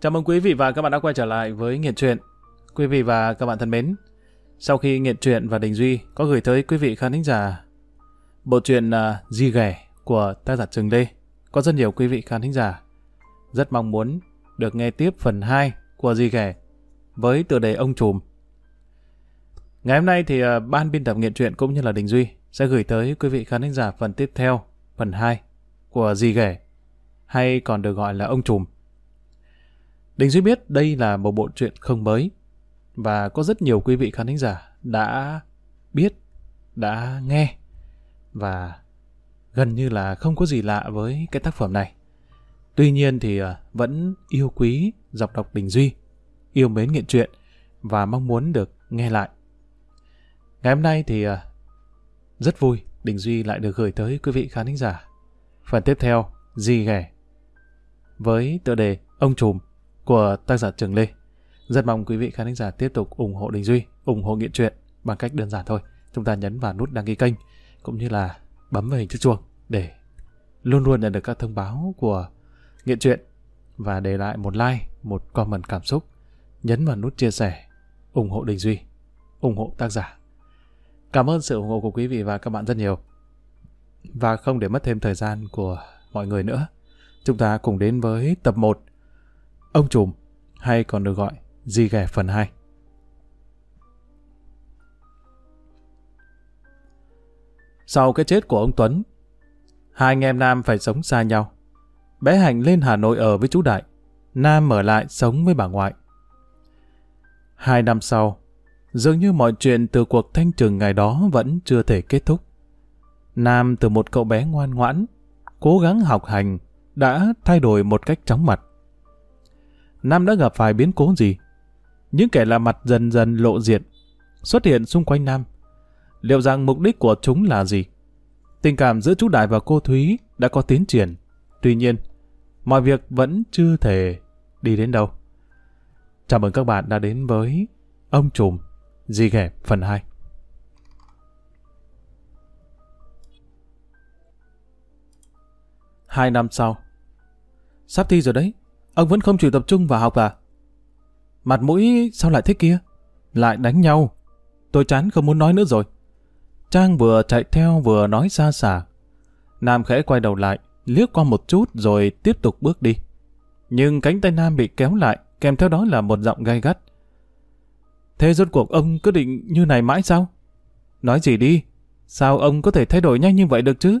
Chào mừng quý vị và các bạn đã quay trở lại với Nghiện Truyện. Quý vị và các bạn thân mến, sau khi Nghiện Truyện và Đình Duy có gửi tới quý vị khán thính giả bộ truyện uh, Di Ghẻ của tác giả Trường Lê, có rất nhiều quý vị khán thính giả rất mong muốn được nghe tiếp phần 2 của Di Ghẻ với tựa đề Ông Trùm. Ngày hôm nay thì uh, ban biên tập Nghiện Truyện cũng như là Đình Duy sẽ gửi tới quý vị khán thính giả phần tiếp theo, phần 2 của Di Ghẻ, hay còn được gọi là Ông Trùm. Đình Duy biết đây là một bộ truyện không mới và có rất nhiều quý vị khán thính giả đã biết, đã nghe và gần như là không có gì lạ với cái tác phẩm này. Tuy nhiên thì ờ, vẫn yêu quý dọc đọc Đình Duy, yêu mến nghiện truyện và mong muốn được nghe lại. Ngày hôm nay thì ờ, rất vui Đình Duy lại được gửi tới quý vị khán thính giả. Phần tiếp theo, Di Ghẻ với tựa đề Ông Trùm của tác giả Trường Lê. Rất mong quý vị khán thính giả tiếp tục ủng hộ Đình Duy, ủng hộ nghiện truyện bằng cách đơn giản thôi. Chúng ta nhấn vào nút đăng ký kênh cũng như là bấm vào hình chiếc chuông để luôn luôn nhận được các thông báo của nghiện truyện và để lại một like, một comment cảm xúc, nhấn vào nút chia sẻ, ủng hộ Đình Duy, ủng hộ tác giả. Cảm ơn sự ủng hộ của quý vị và các bạn rất nhiều. Và không để mất thêm thời gian của mọi người nữa, chúng ta cùng đến với tập 1 Ông Trùm, hay còn được gọi Di Ghẻ phần 2. Sau cái chết của ông Tuấn, hai anh em Nam phải sống xa nhau. Bé Hạnh lên Hà Nội ở với chú Đại, Nam ở lại sống với bà ngoại. Hai năm sau, dường như mọi chuyện từ cuộc thanh trừng ngày đó vẫn chưa thể kết thúc. Nam từ một cậu bé ngoan ngoãn, cố gắng học hành, đã thay đổi một cách chóng mặt. Nam đã gặp phải biến cố gì? Những kẻ lạ mặt dần dần lộ diện, xuất hiện xung quanh Nam. Liệu rằng mục đích của chúng là gì? Tình cảm giữa chú Đại và cô Thúy đã có tiến triển. Tuy nhiên, mọi việc vẫn chưa thể đi đến đâu. Chào mừng các bạn đã đến với Ông Trùm, Di Ghẻ phần 2. Hai năm sau. Sắp thi rồi đấy, Ông vẫn không chịu tập trung vào học à? Mặt mũi sao lại thế kia? Lại đánh nhau. Tôi chán không muốn nói nữa rồi. Trang vừa chạy theo vừa nói xa xả. Nam khẽ quay đầu lại, liếc qua một chút rồi tiếp tục bước đi. Nhưng cánh tay Nam bị kéo lại, kèm theo đó là một giọng gay gắt. Thế rốt cuộc ông cứ định như này mãi sao? Nói gì đi? Sao ông có thể thay đổi nhanh như vậy được chứ?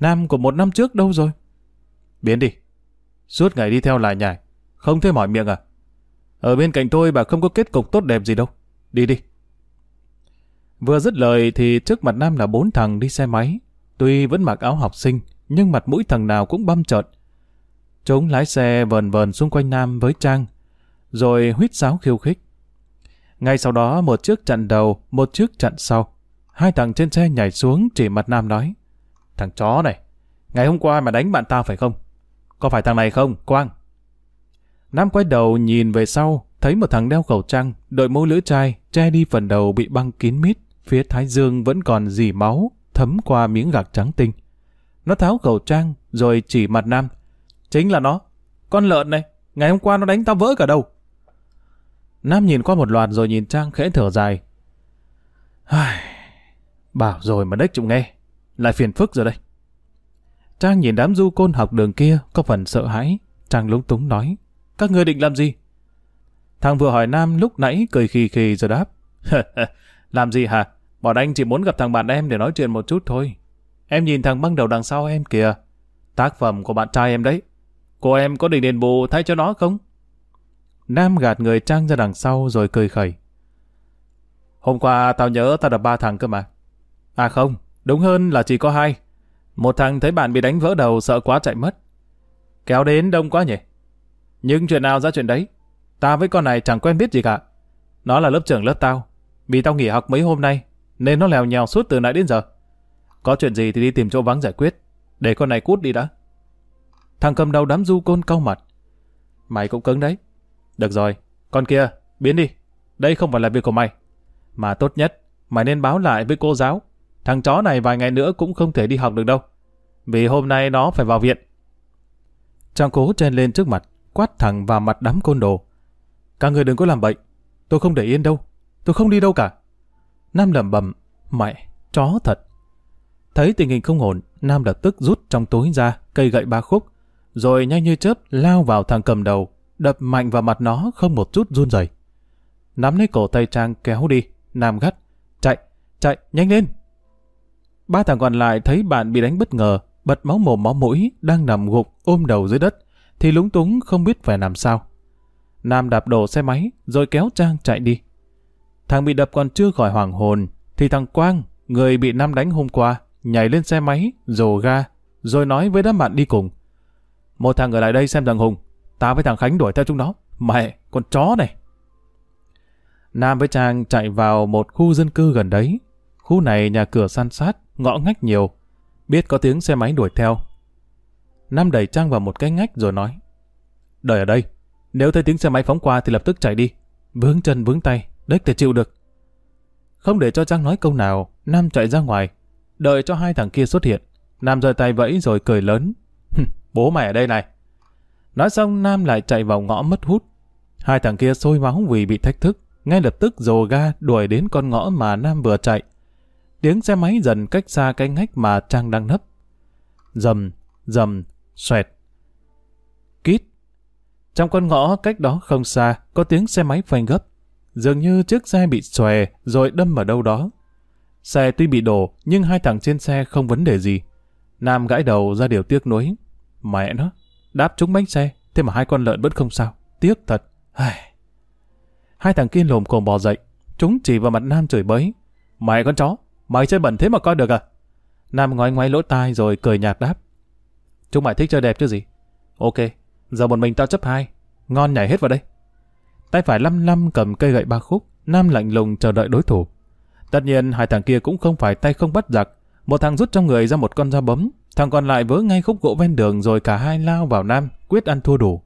Nam của một năm trước đâu rồi? Biến đi, Suốt ngày đi theo lại nhảy, không thấy mỏi miệng à? Ở bên cạnh tôi bà không có kết cục tốt đẹp gì đâu. Đi đi. Vừa dứt lời thì trước mặt Nam là bốn thằng đi xe máy. Tuy vẫn mặc áo học sinh, nhưng mặt mũi thằng nào cũng băm trợn. Chúng lái xe vần vần xung quanh Nam với Trang, rồi huýt sáo khiêu khích. Ngay sau đó một chiếc chặn đầu, một chiếc chặn sau. Hai thằng trên xe nhảy xuống chỉ mặt Nam nói. Thằng chó này, ngày hôm qua mà đánh bạn tao phải không? Có phải thằng này không, Quang? Nam quay đầu nhìn về sau, thấy một thằng đeo khẩu trang, đội mũ lưỡi chai, che đi phần đầu bị băng kín mít, phía thái dương vẫn còn dì máu, thấm qua miếng gạc trắng tinh. Nó tháo khẩu trang, rồi chỉ mặt Nam. Chính là nó, con lợn này, ngày hôm qua nó đánh tao vỡ cả đầu. Nam nhìn qua một loạt rồi nhìn Trang khẽ thở dài. Ai... Bảo rồi mà đếch chịu nghe, lại phiền phức rồi đây. Trang nhìn đám du côn học đường kia có phần sợ hãi. Trang lúng túng nói, các ngươi định làm gì? Thằng vừa hỏi Nam lúc nãy cười khì khì rồi đáp. làm gì hả? Bọn anh chỉ muốn gặp thằng bạn em để nói chuyện một chút thôi. Em nhìn thằng băng đầu đằng sau em kìa. Tác phẩm của bạn trai em đấy. Cô em có định đền bù thay cho nó không? Nam gạt người Trang ra đằng sau rồi cười khẩy. Hôm qua tao nhớ tao đập ba thằng cơ mà. À không, đúng hơn là chỉ có hai. Một thằng thấy bạn bị đánh vỡ đầu sợ quá chạy mất. Kéo đến đông quá nhỉ? Nhưng chuyện nào ra chuyện đấy? Ta với con này chẳng quen biết gì cả. Nó là lớp trưởng lớp tao. Vì tao nghỉ học mấy hôm nay, nên nó lèo nhèo suốt từ nãy đến giờ. Có chuyện gì thì đi tìm chỗ vắng giải quyết. Để con này cút đi đã. Thằng cầm đầu đám du côn cau mặt. Mày cũng cứng đấy. Được rồi, con kia, biến đi. Đây không phải là việc của mày. Mà tốt nhất, mày nên báo lại với cô giáo Thằng chó này vài ngày nữa cũng không thể đi học được đâu. Vì hôm nay nó phải vào viện. Trang cố chen lên trước mặt, quát thẳng vào mặt đám côn đồ. Các người đừng có làm bậy, tôi không để yên đâu, tôi không đi đâu cả. Nam lẩm bẩm, mẹ, chó thật. Thấy tình hình không ổn, Nam lập tức rút trong túi ra cây gậy ba khúc, rồi nhanh như chớp lao vào thằng cầm đầu, đập mạnh vào mặt nó không một chút run rẩy. Nắm lấy cổ tay Trang kéo đi, Nam gắt, chạy, chạy, nhanh lên. Ba thằng còn lại thấy bạn bị đánh bất ngờ, bật máu mồm máu mũi, đang nằm gục ôm đầu dưới đất, thì lúng túng không biết phải làm sao. Nam đạp đổ xe máy, rồi kéo Trang chạy đi. Thằng bị đập còn chưa khỏi hoàng hồn, thì thằng Quang, người bị Nam đánh hôm qua, nhảy lên xe máy, rồ ga, rồi nói với đám bạn đi cùng. Một thằng ở lại đây xem thằng Hùng, tao với thằng Khánh đuổi theo chúng nó. Mẹ, con chó này. Nam với Trang chạy vào một khu dân cư gần đấy. Khu này nhà cửa san sát, ngõ ngách nhiều. Biết có tiếng xe máy đuổi theo. Nam đẩy Trang vào một cái ngách rồi nói. Đợi ở đây, nếu thấy tiếng xe máy phóng qua thì lập tức chạy đi. Vướng chân vướng tay, đếch thể chịu được. Không để cho Trang nói câu nào, Nam chạy ra ngoài. Đợi cho hai thằng kia xuất hiện. Nam giơ tay vẫy rồi cười lớn. Bố mày ở đây này. Nói xong Nam lại chạy vào ngõ mất hút. Hai thằng kia sôi máu vì bị thách thức. Ngay lập tức dồ ga đuổi đến con ngõ mà Nam vừa chạy. Tiếng xe máy dần cách xa cái ngách mà Trang đang nấp. Dầm, dầm, xoẹt. Kít. Trong con ngõ cách đó không xa, có tiếng xe máy phanh gấp. Dường như chiếc xe bị xòe rồi đâm vào đâu đó. Xe tuy bị đổ, nhưng hai thằng trên xe không vấn đề gì. Nam gãi đầu ra điều tiếc nuối. Mẹ nó, đáp trúng bánh xe, thế mà hai con lợn vẫn không sao. Tiếc thật. Ai... Hai thằng kia lồm cồm bò dậy, chúng chỉ vào mặt Nam chửi bới. Mày con chó, mày chơi bẩn thế mà coi được à? Nam ngoái ngoái lỗ tai rồi cười nhạt đáp. Chúng mày thích chơi đẹp chứ gì? Ok, giờ một mình tao chấp hai. Ngon nhảy hết vào đây. Tay phải lăm lăm cầm cây gậy ba khúc, Nam lạnh lùng chờ đợi đối thủ. Tất nhiên hai thằng kia cũng không phải tay không bắt giặc. Một thằng rút trong người ra một con dao bấm, thằng còn lại vớ ngay khúc gỗ ven đường rồi cả hai lao vào Nam, quyết ăn thua đủ.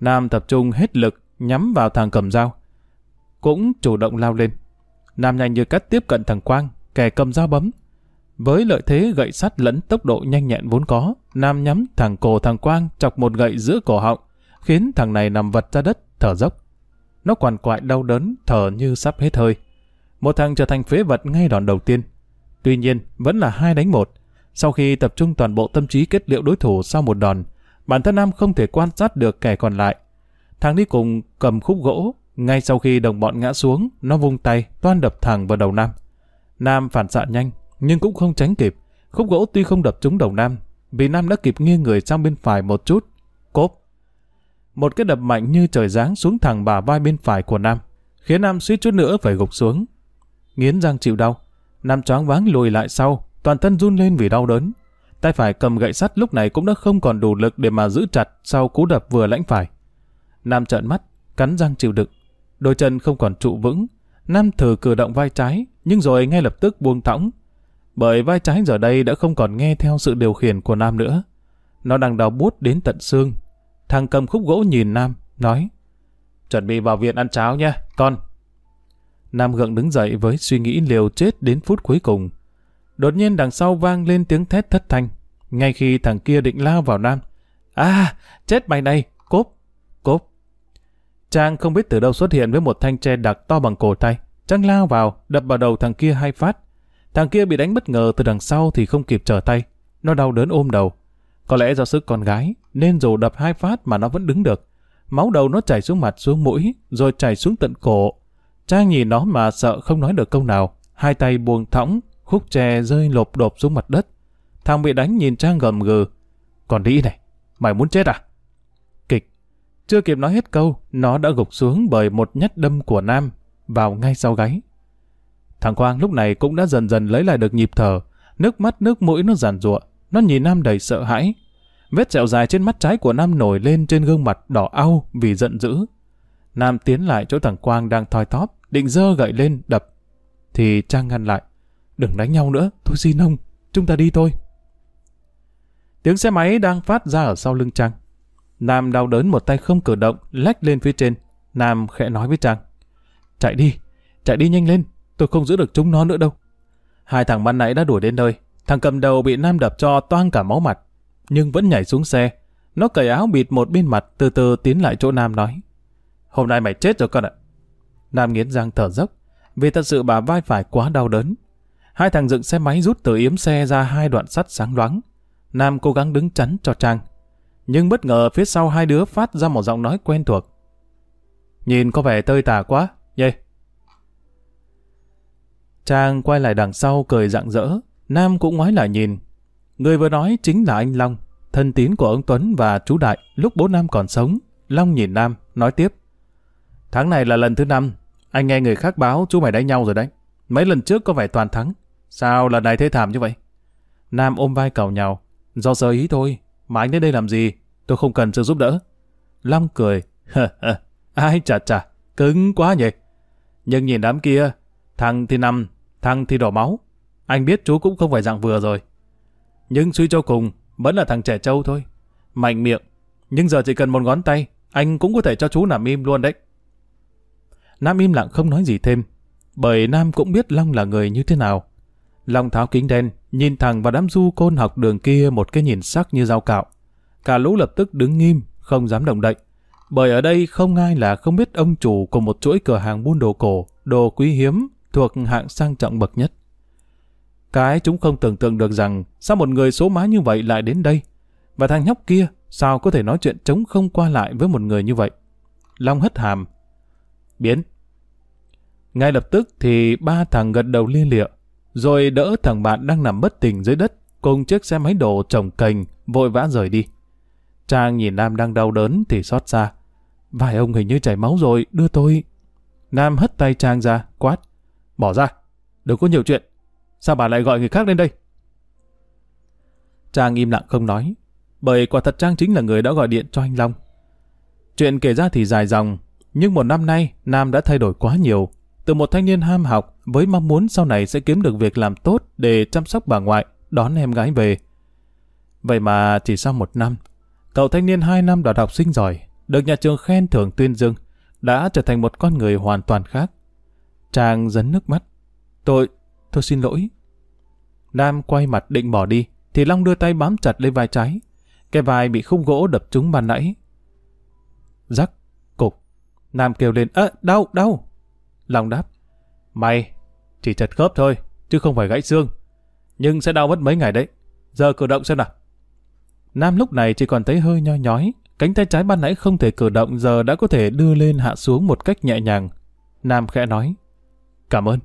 Nam tập trung hết lực, nhắm vào thằng cầm dao. Cũng chủ động lao lên. Nam nhanh như cắt tiếp cận thằng Quang, kẻ cầm dao bấm. Với lợi thế gậy sắt lẫn tốc độ nhanh nhẹn vốn có, Nam nhắm thẳng cổ thằng Quang chọc một gậy giữa cổ họng, khiến thằng này nằm vật ra đất, thở dốc. Nó quằn quại đau đớn, thở như sắp hết hơi. Một thằng trở thành phế vật ngay đòn đầu tiên. Tuy nhiên, vẫn là hai đánh một. Sau khi tập trung toàn bộ tâm trí kết liễu đối thủ sau một đòn, bản thân Nam không thể quan sát được kẻ còn lại. Thằng đi cùng cầm khúc gỗ, ngay sau khi đồng bọn ngã xuống, nó vung tay, toan đập thẳng vào đầu Nam. Nam phản xạ nhanh, nhưng cũng không tránh kịp. Khúc gỗ tuy không đập trúng đầu Nam, vì Nam đã kịp nghiêng người sang bên phải một chút. Cốp. Một cái đập mạnh như trời giáng xuống thẳng bà vai bên phải của Nam, khiến Nam suýt chút nữa phải gục xuống. Nghiến răng chịu đau, Nam choáng váng lùi lại sau, toàn thân run lên vì đau đớn. Tay phải cầm gậy sắt lúc này cũng đã không còn đủ lực để mà giữ chặt sau cú đập vừa lãnh phải. Nam trợn mắt, cắn răng chịu đựng. Đôi chân không còn trụ vững. Nam thử cử động vai trái, nhưng rồi ngay lập tức buông thõng. Bởi vai trái giờ đây đã không còn nghe theo sự điều khiển của Nam nữa. Nó đang đau bút đến tận xương. Thằng cầm khúc gỗ nhìn Nam, nói Chuẩn bị vào viện ăn cháo nha, con. Nam gượng đứng dậy với suy nghĩ liều chết đến phút cuối cùng. Đột nhiên đằng sau vang lên tiếng thét thất thanh. Ngay khi thằng kia định lao vào Nam. À, chết mày này, cốp, cốp. Trang không biết từ đâu xuất hiện với một thanh tre đặc to bằng cổ tay. Trang lao vào, đập vào đầu thằng kia hai phát. Thằng kia bị đánh bất ngờ từ đằng sau thì không kịp trở tay. Nó đau đớn ôm đầu. Có lẽ do sức con gái, nên dù đập hai phát mà nó vẫn đứng được. Máu đầu nó chảy xuống mặt xuống mũi, rồi chảy xuống tận cổ. Trang nhìn nó mà sợ không nói được câu nào. Hai tay buông thõng, khúc tre rơi lộp đột xuống mặt đất. Thằng bị đánh nhìn Trang gầm gừ. Còn đi này, mày muốn chết à? Chưa kịp nói hết câu, nó đã gục xuống bởi một nhát đâm của Nam vào ngay sau gáy. Thằng Quang lúc này cũng đã dần dần lấy lại được nhịp thở, nước mắt nước mũi nó giàn giụa, nó nhìn Nam đầy sợ hãi. Vết sẹo dài trên mắt trái của Nam nổi lên trên gương mặt đỏ au vì giận dữ. Nam tiến lại chỗ thằng Quang đang thoi thóp, định dơ gậy lên đập. Thì Trang ngăn lại. Đừng đánh nhau nữa, tôi xin ông, chúng ta đi thôi. Tiếng xe máy đang phát ra ở sau lưng Trang. Nam đau đớn một tay không cử động, lách lên phía trên. Nam khẽ nói với Trang. Chạy đi, chạy đi nhanh lên, tôi không giữ được chúng nó nữa đâu. Hai thằng ban nãy đã đuổi đến nơi, thằng cầm đầu bị Nam đập cho toang cả máu mặt, nhưng vẫn nhảy xuống xe. Nó cởi áo bịt một bên mặt, từ từ tiến lại chỗ Nam nói. Hôm nay mày chết rồi con ạ. Nam nghiến răng thở dốc, vì thật sự bà vai phải quá đau đớn. Hai thằng dựng xe máy rút từ yếm xe ra hai đoạn sắt sáng loáng. Nam cố gắng đứng chắn cho Trang. Nhưng bất ngờ phía sau hai đứa phát ra một giọng nói quen thuộc. Nhìn có vẻ tơi tả quá, nhê. Trang quay lại đằng sau cười rạng rỡ, Nam cũng ngoái lại nhìn. Người vừa nói chính là anh Long, thân tín của ông Tuấn và chú Đại lúc bố Nam còn sống. Long nhìn Nam, nói tiếp. Tháng này là lần thứ năm, anh nghe người khác báo chú mày đánh nhau rồi đấy. Mấy lần trước có vẻ toàn thắng. Sao lần này thế thảm như vậy? Nam ôm vai cầu nhau. Do sơ ý thôi, mà anh đến đây làm gì? Tôi không cần sự giúp đỡ. Long cười. Ai chà chà, cứng quá nhỉ. Nhưng nhìn đám kia, thằng thì nằm, thằng thì đổ máu. Anh biết chú cũng không phải dạng vừa rồi. Nhưng suy cho cùng, vẫn là thằng trẻ trâu thôi. Mạnh miệng. Nhưng giờ chỉ cần một ngón tay, anh cũng có thể cho chú nằm im luôn đấy. Nam im lặng không nói gì thêm, bởi Nam cũng biết Long là người như thế nào. Long tháo kính đen, nhìn thẳng vào đám du côn học đường kia một cái nhìn sắc như dao cạo. Cả lũ lập tức đứng nghiêm, không dám động đậy. Bởi ở đây không ai là không biết ông chủ của một chuỗi cửa hàng buôn đồ cổ, đồ quý hiếm, thuộc hạng sang trọng bậc nhất. Cái chúng không tưởng tượng được rằng sao một người số má như vậy lại đến đây. Và thằng nhóc kia sao có thể nói chuyện chống không qua lại với một người như vậy. Long hất hàm. Biến. Ngay lập tức thì ba thằng gật đầu liên lịa, rồi đỡ thằng bạn đang nằm bất tỉnh dưới đất cùng chiếc xe máy đổ trồng cành vội vã rời đi. Trang nhìn Nam đang đau đớn thì xót xa. Vài ông hình như chảy máu rồi, đưa tôi... Nam hất tay Trang ra, quát. Bỏ ra, đừng có nhiều chuyện. Sao bà lại gọi người khác lên đây? Trang im lặng không nói, bởi quả thật Trang chính là người đã gọi điện cho anh Long. Chuyện kể ra thì dài dòng, nhưng một năm nay Nam đã thay đổi quá nhiều. Từ một thanh niên ham học với mong muốn sau này sẽ kiếm được việc làm tốt để chăm sóc bà ngoại, đón em gái về. Vậy mà chỉ sau một năm, cậu thanh niên hai năm đoạt học sinh giỏi, được nhà trường khen thưởng tuyên dương, đã trở thành một con người hoàn toàn khác. chàng dấn nước mắt. Tôi, tôi xin lỗi. Nam quay mặt định bỏ đi, thì Long đưa tay bám chặt lên vai trái. Cái vai bị khung gỗ đập trúng ban nãy. Rắc, cục. Nam kêu lên, ơ, đau, đau. Long đáp, mày, chỉ chật khớp thôi, chứ không phải gãy xương. Nhưng sẽ đau mất mấy ngày đấy. Giờ cử động xem nào. Nam lúc này chỉ còn thấy hơi nhoi nhói, cánh tay trái ban nãy không thể cử động giờ đã có thể đưa lên hạ xuống một cách nhẹ nhàng. Nam khẽ nói, cảm ơn.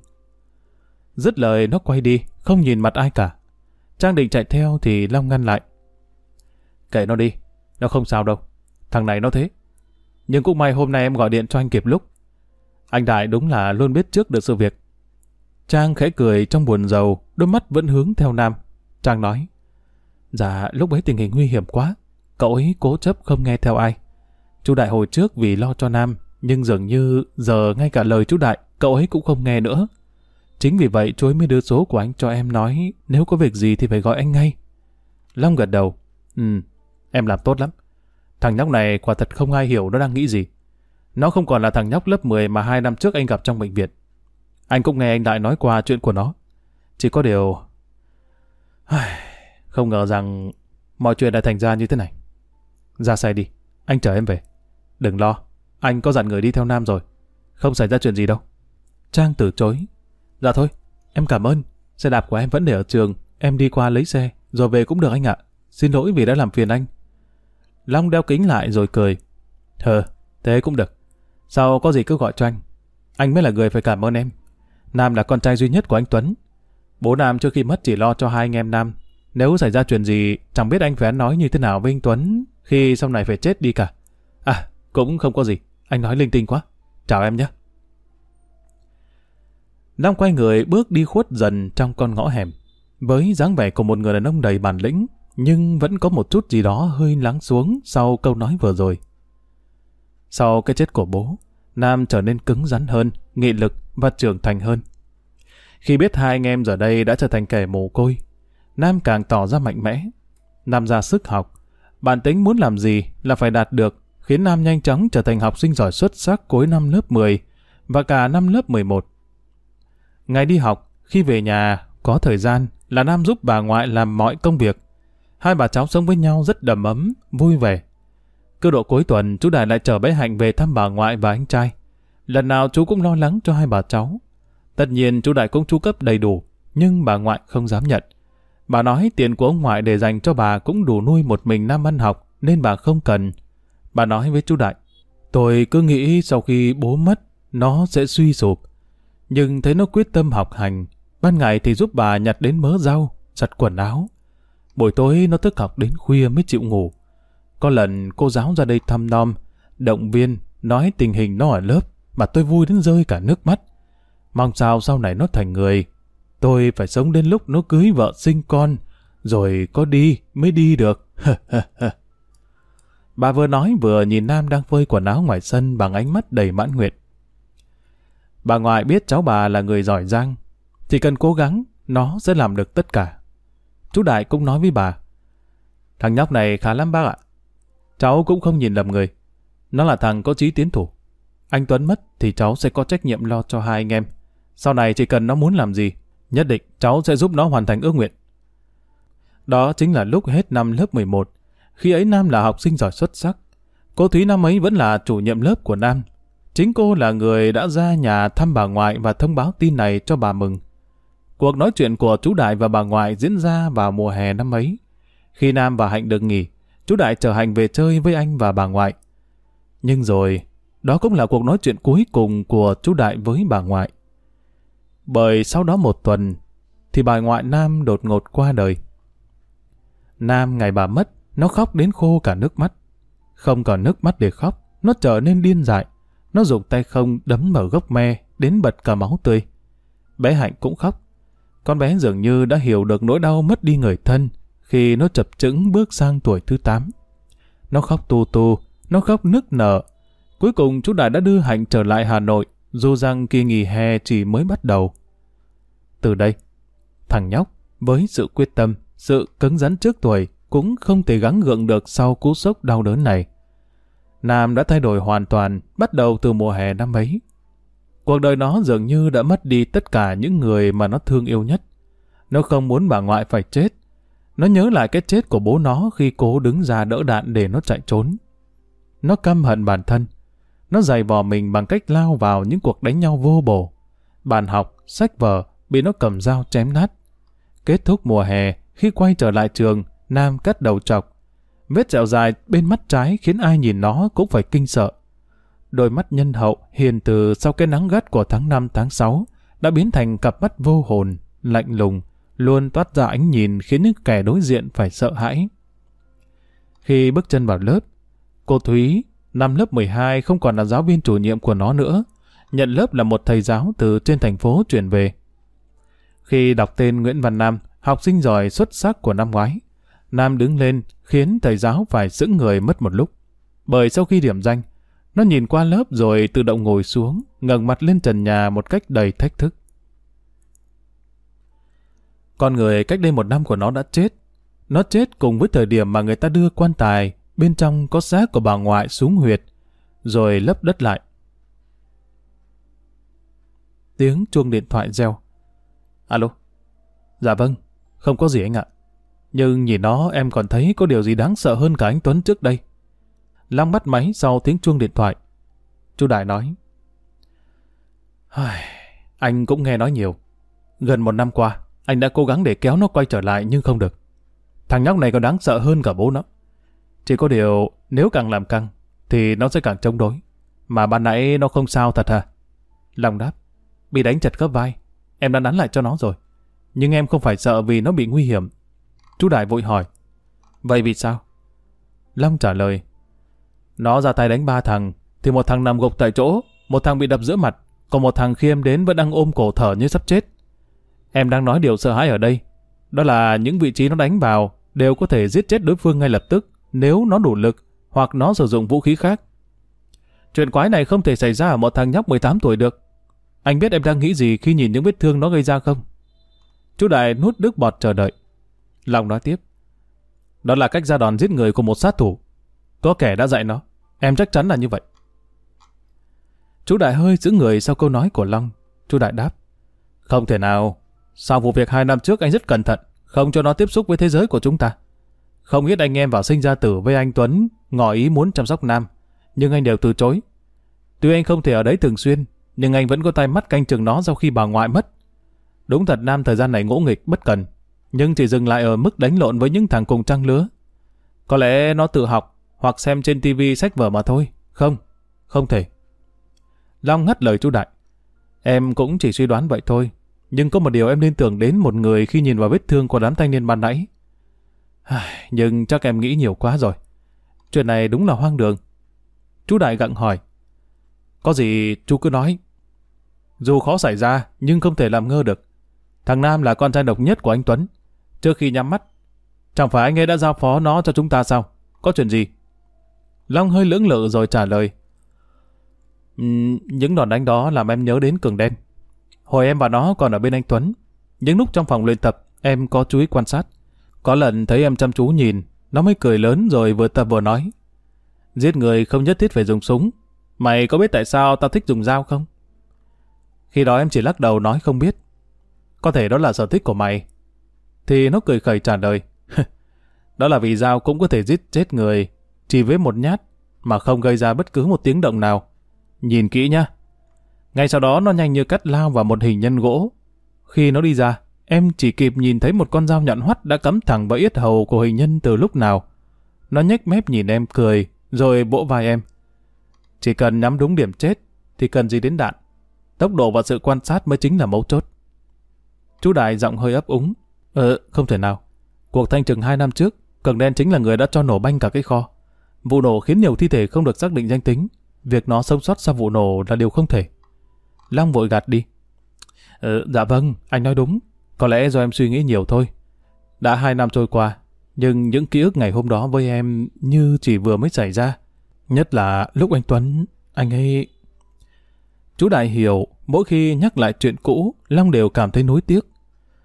Dứt lời nó quay đi, không nhìn mặt ai cả. Trang định chạy theo thì Long ngăn lại. Kệ nó đi, nó không sao đâu. Thằng này nó thế. Nhưng cũng may hôm nay em gọi điện cho anh kịp lúc. Anh Đại đúng là luôn biết trước được sự việc. Trang khẽ cười trong buồn giàu, đôi mắt vẫn hướng theo Nam. Trang nói, Dạ, lúc ấy tình hình nguy hiểm quá. Cậu ấy cố chấp không nghe theo ai. Chú Đại hồi trước vì lo cho Nam, nhưng dường như giờ ngay cả lời chú Đại, cậu ấy cũng không nghe nữa. Chính vì vậy chú ấy mới đưa số của anh cho em nói nếu có việc gì thì phải gọi anh ngay. Long gật đầu. Ừ, em làm tốt lắm. Thằng nhóc này quả thật không ai hiểu nó đang nghĩ gì. Nó không còn là thằng nhóc lớp 10 mà hai năm trước anh gặp trong bệnh viện. Anh cũng nghe anh Đại nói qua chuyện của nó. Chỉ có điều... Không ngờ rằng mọi chuyện đã thành ra như thế này. Ra xe đi, anh chở em về. Đừng lo, anh có dặn người đi theo Nam rồi. Không xảy ra chuyện gì đâu. Trang từ chối. Dạ thôi, em cảm ơn. Xe đạp của em vẫn để ở trường. Em đi qua lấy xe, rồi về cũng được anh ạ. Xin lỗi vì đã làm phiền anh. Long đeo kính lại rồi cười. Hờ, thế cũng được. Sau có gì cứ gọi cho anh. Anh mới là người phải cảm ơn em. Nam là con trai duy nhất của anh Tuấn. Bố Nam trước khi mất chỉ lo cho hai anh em Nam. Nếu xảy ra chuyện gì, chẳng biết anh phải nói như thế nào với anh Tuấn khi sau này phải chết đi cả. À, cũng không có gì. Anh nói linh tinh quá. Chào em nhé. Nam quay người bước đi khuất dần trong con ngõ hẻm. Với dáng vẻ của một người đàn ông đầy bản lĩnh, nhưng vẫn có một chút gì đó hơi lắng xuống sau câu nói vừa rồi. Sau cái chết của bố, Nam trở nên cứng rắn hơn, nghị lực và trưởng thành hơn. Khi biết hai anh em giờ đây đã trở thành kẻ mồ côi, Nam càng tỏ ra mạnh mẽ. Nam ra sức học. Bản tính muốn làm gì là phải đạt được, khiến Nam nhanh chóng trở thành học sinh giỏi xuất sắc cuối năm lớp 10 và cả năm lớp 11. Ngày đi học, khi về nhà, có thời gian là Nam giúp bà ngoại làm mọi công việc. Hai bà cháu sống với nhau rất đầm ấm, vui vẻ. Cứ độ cuối tuần, chú Đại lại chở bé Hạnh về thăm bà ngoại và anh trai. Lần nào chú cũng lo lắng cho hai bà cháu. Tất nhiên chú Đại cũng chu cấp đầy đủ, nhưng bà ngoại không dám nhận. Bà nói tiền của ông ngoại để dành cho bà cũng đủ nuôi một mình Nam ăn học, nên bà không cần. Bà nói với chú Đại, tôi cứ nghĩ sau khi bố mất, nó sẽ suy sụp. Nhưng thấy nó quyết tâm học hành, ban ngày thì giúp bà nhặt đến mớ rau, giặt quần áo. Buổi tối nó thức học đến khuya mới chịu ngủ. Có lần cô giáo ra đây thăm nom, động viên, nói tình hình nó ở lớp, mà tôi vui đến rơi cả nước mắt. Mong sao sau này nó thành người. Tôi phải sống đến lúc nó cưới vợ sinh con, rồi có đi mới đi được. Bà vừa nói vừa nhìn Nam đang phơi quần áo ngoài sân bằng ánh mắt đầy mãn nguyện. Bà ngoại biết cháu bà là người giỏi giang, chỉ cần cố gắng, nó sẽ làm được tất cả. Chú Đại cũng nói với bà, thằng nhóc này khá lắm bác ạ. Cháu cũng không nhìn lầm người. Nó là thằng có chí tiến thủ. Anh Tuấn mất thì cháu sẽ có trách nhiệm lo cho hai anh em. Sau này chỉ cần nó muốn làm gì, nhất định cháu sẽ giúp nó hoàn thành ước nguyện. Đó chính là lúc hết năm lớp 11. Khi ấy Nam là học sinh giỏi xuất sắc. Cô Thúy năm ấy vẫn là chủ nhiệm lớp của Nam. Chính cô là người đã ra nhà thăm bà ngoại và thông báo tin này cho bà mừng. Cuộc nói chuyện của chú Đại và bà ngoại diễn ra vào mùa hè năm ấy. Khi Nam và Hạnh được nghỉ, chú Đại chở Hạnh về chơi với anh và bà ngoại. Nhưng rồi, đó cũng là cuộc nói chuyện cuối cùng của chú Đại với bà ngoại. Bởi sau đó một tuần, thì bà ngoại Nam đột ngột qua đời. Nam ngày bà mất, nó khóc đến khô cả nước mắt. Không còn nước mắt để khóc, nó trở nên điên dại. Nó dùng tay không đấm vào gốc me, đến bật cả máu tươi. Bé Hạnh cũng khóc. Con bé dường như đã hiểu được nỗi đau mất đi người thân khi nó chập chững bước sang tuổi thứ 8. Nó khóc tu tu, nó khóc nức nở. Cuối cùng chú Đại đã đưa Hạnh trở lại Hà Nội, dù rằng kỳ nghỉ hè chỉ mới bắt đầu. Từ đây, thằng nhóc với sự quyết tâm, sự cứng rắn trước tuổi cũng không thể gắng gượng được sau cú sốc đau đớn này. Nam đã thay đổi hoàn toàn, bắt đầu từ mùa hè năm ấy. Cuộc đời nó dường như đã mất đi tất cả những người mà nó thương yêu nhất. Nó không muốn bà ngoại phải chết. Nó nhớ lại cái chết của bố nó khi cố đứng ra đỡ đạn để nó chạy trốn. Nó căm hận bản thân. Nó dày vò mình bằng cách lao vào những cuộc đánh nhau vô bổ. Bàn học, sách vở bị nó cầm dao chém nát. Kết thúc mùa hè, khi quay trở lại trường, Nam cắt đầu trọc, Vết sẹo dài bên mắt trái khiến ai nhìn nó cũng phải kinh sợ. Đôi mắt nhân hậu, hiền từ sau cái nắng gắt của tháng 5 tháng 6 đã biến thành cặp mắt vô hồn, lạnh lùng, luôn toát ra ánh nhìn khiến những kẻ đối diện phải sợ hãi. Khi bước chân vào lớp, cô Thúy, năm lớp 12 không còn là giáo viên chủ nhiệm của nó nữa, nhận lớp là một thầy giáo từ trên thành phố chuyển về. Khi đọc tên Nguyễn Văn Nam, học sinh giỏi xuất sắc của năm ngoái, Nam đứng lên khiến thầy giáo phải sững người mất một lúc. Bởi sau khi điểm danh, nó nhìn qua lớp rồi tự động ngồi xuống, ngẩng mặt lên trần nhà một cách đầy thách thức. Con người cách đây một năm của nó đã chết. Nó chết cùng với thời điểm mà người ta đưa quan tài, bên trong có xác của bà ngoại xuống huyệt, rồi lấp đất lại. Tiếng chuông điện thoại reo. Alo? Dạ vâng, không có gì anh ạ. Nhưng nhìn nó em còn thấy có điều gì đáng sợ hơn cả anh Tuấn trước đây. Long bắt máy sau tiếng chuông điện thoại. Chú Đại nói. Anh cũng nghe nói nhiều. Gần một năm qua, anh đã cố gắng để kéo nó quay trở lại nhưng không được. Thằng nhóc này còn đáng sợ hơn cả bố nó. Chỉ có điều, nếu càng làm căng, thì nó sẽ càng chống đối. Mà ban nãy nó không sao thật hả? Long đáp. Bị đánh chật khớp vai. Em đã nắn lại cho nó rồi. Nhưng em không phải sợ vì nó bị nguy hiểm. Chú Đại vội hỏi. Vậy vì sao? Long trả lời. Nó ra tay đánh ba thằng, thì một thằng nằm gục tại chỗ, một thằng bị đập giữa mặt, còn một thằng khi em đến vẫn đang ôm cổ thở như sắp chết. Em đang nói điều sợ hãi ở đây. Đó là những vị trí nó đánh vào đều có thể giết chết đối phương ngay lập tức, nếu nó đủ lực hoặc nó sử dụng vũ khí khác. Chuyện quái này không thể xảy ra ở một thằng nhóc 18 tuổi được. Anh biết em đang nghĩ gì khi nhìn những vết thương nó gây ra không? Chú Đại nuốt nước bọt chờ đợi. Long nói tiếp. Đó là cách ra đòn giết người của một sát thủ. Có kẻ đã dạy nó. Em chắc chắn là như vậy. Chú Đại hơi giữ người sau câu nói của Long. Chú Đại đáp. Không thể nào. Sau vụ việc hai năm trước anh rất cẩn thận, không cho nó tiếp xúc với thế giới của chúng ta. Không ít anh em vào sinh ra tử với anh Tuấn, ngỏ ý muốn chăm sóc Nam, nhưng anh đều từ chối. Tuy anh không thể ở đấy thường xuyên, nhưng anh vẫn có tay mắt canh chừng nó sau khi bà ngoại mất. Đúng thật Nam thời gian này ngỗ nghịch, bất cần, nhưng chỉ dừng lại ở mức đánh lộn với những thằng cùng trang lứa. Có lẽ nó tự học, hoặc xem trên tivi sách vở mà thôi. Không, không thể. Long ngắt lời chú Đại. Em cũng chỉ suy đoán vậy thôi. Nhưng có một điều em liên tưởng đến một người khi nhìn vào vết thương của đám thanh niên ban nãy. Nhưng chắc em nghĩ nhiều quá rồi. Chuyện này đúng là hoang đường. Chú Đại gặng hỏi. Có gì chú cứ nói. Dù khó xảy ra, nhưng không thể làm ngơ được. Thằng Nam là con trai độc nhất của anh Tuấn. Trước khi nhắm mắt, chẳng phải anh ấy đã giao phó nó cho chúng ta sao? Có chuyện gì? Long hơi lưỡng lự rồi trả lời. Những đòn đánh đó làm em nhớ đến cường đen. Hồi em và nó còn ở bên anh Tuấn. Những lúc trong phòng luyện tập, em có chú ý quan sát. Có lần thấy em chăm chú nhìn, nó mới cười lớn rồi vừa tập vừa nói. Giết người không nhất thiết phải dùng súng. Mày có biết tại sao tao thích dùng dao không? Khi đó em chỉ lắc đầu nói không biết. Có thể đó là sở thích của mày. Thì nó cười khẩy trả lời. đó là vì dao cũng có thể giết chết người chỉ với một nhát mà không gây ra bất cứ một tiếng động nào. Nhìn kỹ nhá. Ngay sau đó nó nhanh như cắt lao vào một hình nhân gỗ. Khi nó đi ra, em chỉ kịp nhìn thấy một con dao nhọn hoắt đã cắm thẳng vào yết hầu của hình nhân từ lúc nào. Nó nhếch mép nhìn em cười, rồi vỗ vai em. Chỉ cần nhắm đúng điểm chết, thì cần gì đến đạn. Tốc độ và sự quan sát mới chính là mấu chốt. Chú Đại giọng hơi ấp úng. Ờ, không thể nào. Cuộc thanh trừng hai năm trước, Cường Đen chính là người đã cho nổ banh cả cái kho. Vụ nổ khiến nhiều thi thể không được xác định danh tính. Việc nó sống sót sau vụ nổ là điều không thể. Long vội gạt đi. Ừ, dạ vâng, anh nói đúng. Có lẽ do em suy nghĩ nhiều thôi. Đã hai năm trôi qua, nhưng những ký ức ngày hôm đó với em như chỉ vừa mới xảy ra. Nhất là lúc anh Tuấn, anh ấy... Chú Đại hiểu, mỗi khi nhắc lại chuyện cũ, Long đều cảm thấy nối tiếc.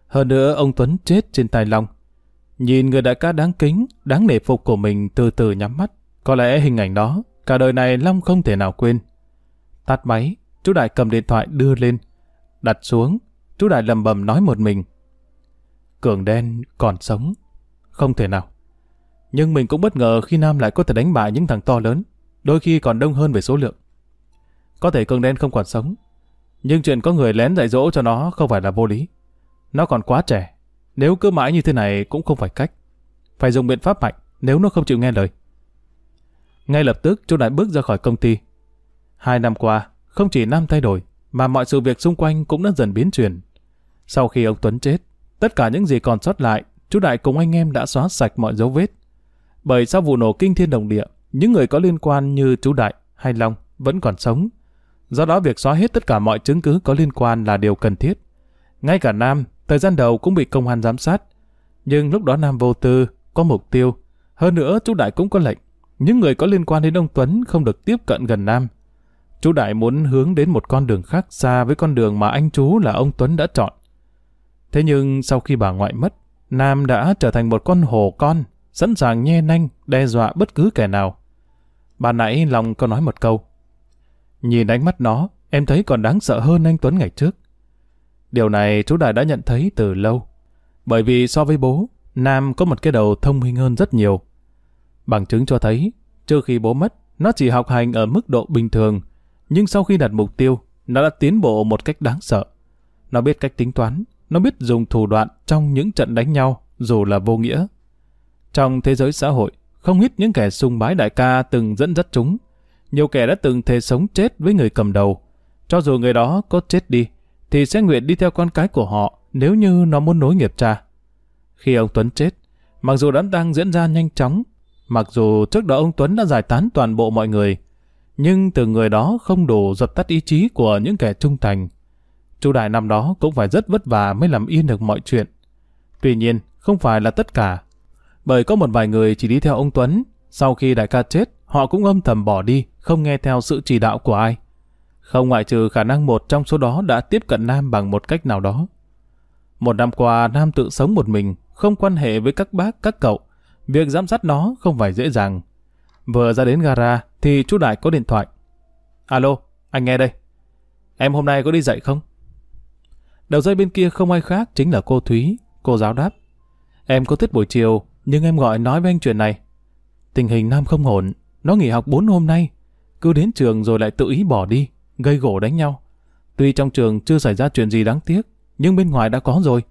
Hơn nữa, ông Tuấn chết trên tay Long. Nhìn người đại ca đáng kính, đáng nể phục của mình từ từ nhắm mắt. Có lẽ hình ảnh đó, cả đời này Long không thể nào quên. Tắt máy, chú Đại cầm điện thoại đưa lên. Đặt xuống, chú Đại lầm bầm nói một mình. Cường đen còn sống. Không thể nào. Nhưng mình cũng bất ngờ khi Nam lại có thể đánh bại những thằng to lớn, đôi khi còn đông hơn về số lượng. Có thể cường đen không còn sống, nhưng chuyện có người lén dạy dỗ cho nó không phải là vô lý. Nó còn quá trẻ, nếu cứ mãi như thế này cũng không phải cách. Phải dùng biện pháp mạnh nếu nó không chịu nghe lời. Ngay lập tức chú Đại bước ra khỏi công ty. Hai năm qua, không chỉ Nam thay đổi, mà mọi sự việc xung quanh cũng đã dần biến chuyển. Sau khi ông Tuấn chết, tất cả những gì còn sót lại, chú Đại cùng anh em đã xóa sạch mọi dấu vết. Bởi sau vụ nổ kinh thiên đồng địa, những người có liên quan như chú Đại hay Long vẫn còn sống. Do đó việc xóa hết tất cả mọi chứng cứ có liên quan là điều cần thiết. Ngay cả Nam, thời gian đầu cũng bị công an giám sát. Nhưng lúc đó Nam vô tư, có mục tiêu. Hơn nữa, chú Đại cũng có lệnh những người có liên quan đến ông Tuấn không được tiếp cận gần Nam. Chú Đại muốn hướng đến một con đường khác xa với con đường mà anh chú là ông Tuấn đã chọn. Thế nhưng sau khi bà ngoại mất, Nam đã trở thành một con hổ con, sẵn sàng nhe nanh, đe dọa bất cứ kẻ nào. Bà nãy lòng có nói một câu. Nhìn ánh mắt nó, em thấy còn đáng sợ hơn anh Tuấn ngày trước. Điều này chú Đại đã nhận thấy từ lâu. Bởi vì so với bố, Nam có một cái đầu thông minh hơn rất nhiều. Bằng chứng cho thấy, trước khi bố mất, nó chỉ học hành ở mức độ bình thường, nhưng sau khi đặt mục tiêu, nó đã tiến bộ một cách đáng sợ. Nó biết cách tính toán, nó biết dùng thủ đoạn trong những trận đánh nhau, dù là vô nghĩa. Trong thế giới xã hội, không ít những kẻ sung bái đại ca từng dẫn dắt chúng. Nhiều kẻ đã từng thề sống chết với người cầm đầu. Cho dù người đó có chết đi, thì sẽ nguyện đi theo con cái của họ nếu như nó muốn nối nghiệp cha. Khi ông Tuấn chết, mặc dù đám tang diễn ra nhanh chóng, Mặc dù trước đó ông Tuấn đã giải tán toàn bộ mọi người, nhưng từ người đó không đủ dập tắt ý chí của những kẻ trung thành. Chu Đại năm đó cũng phải rất vất vả mới làm yên được mọi chuyện. Tuy nhiên, không phải là tất cả. Bởi có một vài người chỉ đi theo ông Tuấn, sau khi đại ca chết, họ cũng âm thầm bỏ đi, không nghe theo sự chỉ đạo của ai. Không ngoại trừ khả năng một trong số đó đã tiếp cận Nam bằng một cách nào đó. Một năm qua, Nam tự sống một mình, không quan hệ với các bác, các cậu, Việc giám sát nó không phải dễ dàng. Vừa ra đến gara thì chú Đại có điện thoại. Alo, anh nghe đây. Em hôm nay có đi dạy không? Đầu dây bên kia không ai khác chính là cô Thúy, cô giáo đáp. Em có tiết buổi chiều, Nhưng em gọi nói với anh chuyện này. Tình hình Nam không ổn, nó nghỉ học 4 hôm nay. Cứ đến trường rồi lại tự ý bỏ đi, gây gỗ đánh nhau. Tuy trong trường chưa xảy ra chuyện gì đáng tiếc, nhưng bên ngoài đã có rồi.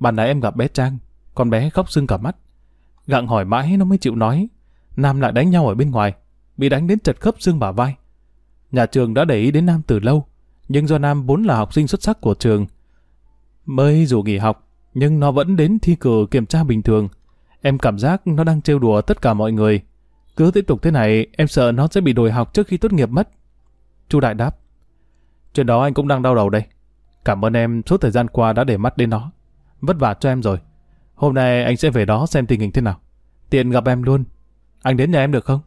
Bạn nãy em gặp bé Trang, con bé khóc sưng cả mắt. Gặng hỏi mãi nó mới chịu nói. Nam lại đánh nhau ở bên ngoài, bị đánh đến chật khớp xương bả vai. Nhà trường đã để ý đến Nam từ lâu, nhưng do Nam vốn là học sinh xuất sắc của trường. Mới dù nghỉ học, nhưng nó vẫn đến thi cử kiểm tra bình thường. Em cảm giác nó đang trêu đùa tất cả mọi người. Cứ tiếp tục thế này, em sợ nó sẽ bị đổi học trước khi tốt nghiệp mất. Chu Đại đáp. Chuyện đó anh cũng đang đau đầu đây. Cảm ơn em suốt thời gian qua đã để mắt đến nó. Vất vả cho em rồi. Hôm nay anh sẽ về đó xem tình hình thế nào. Tiện gặp em luôn. Anh đến nhà em được không?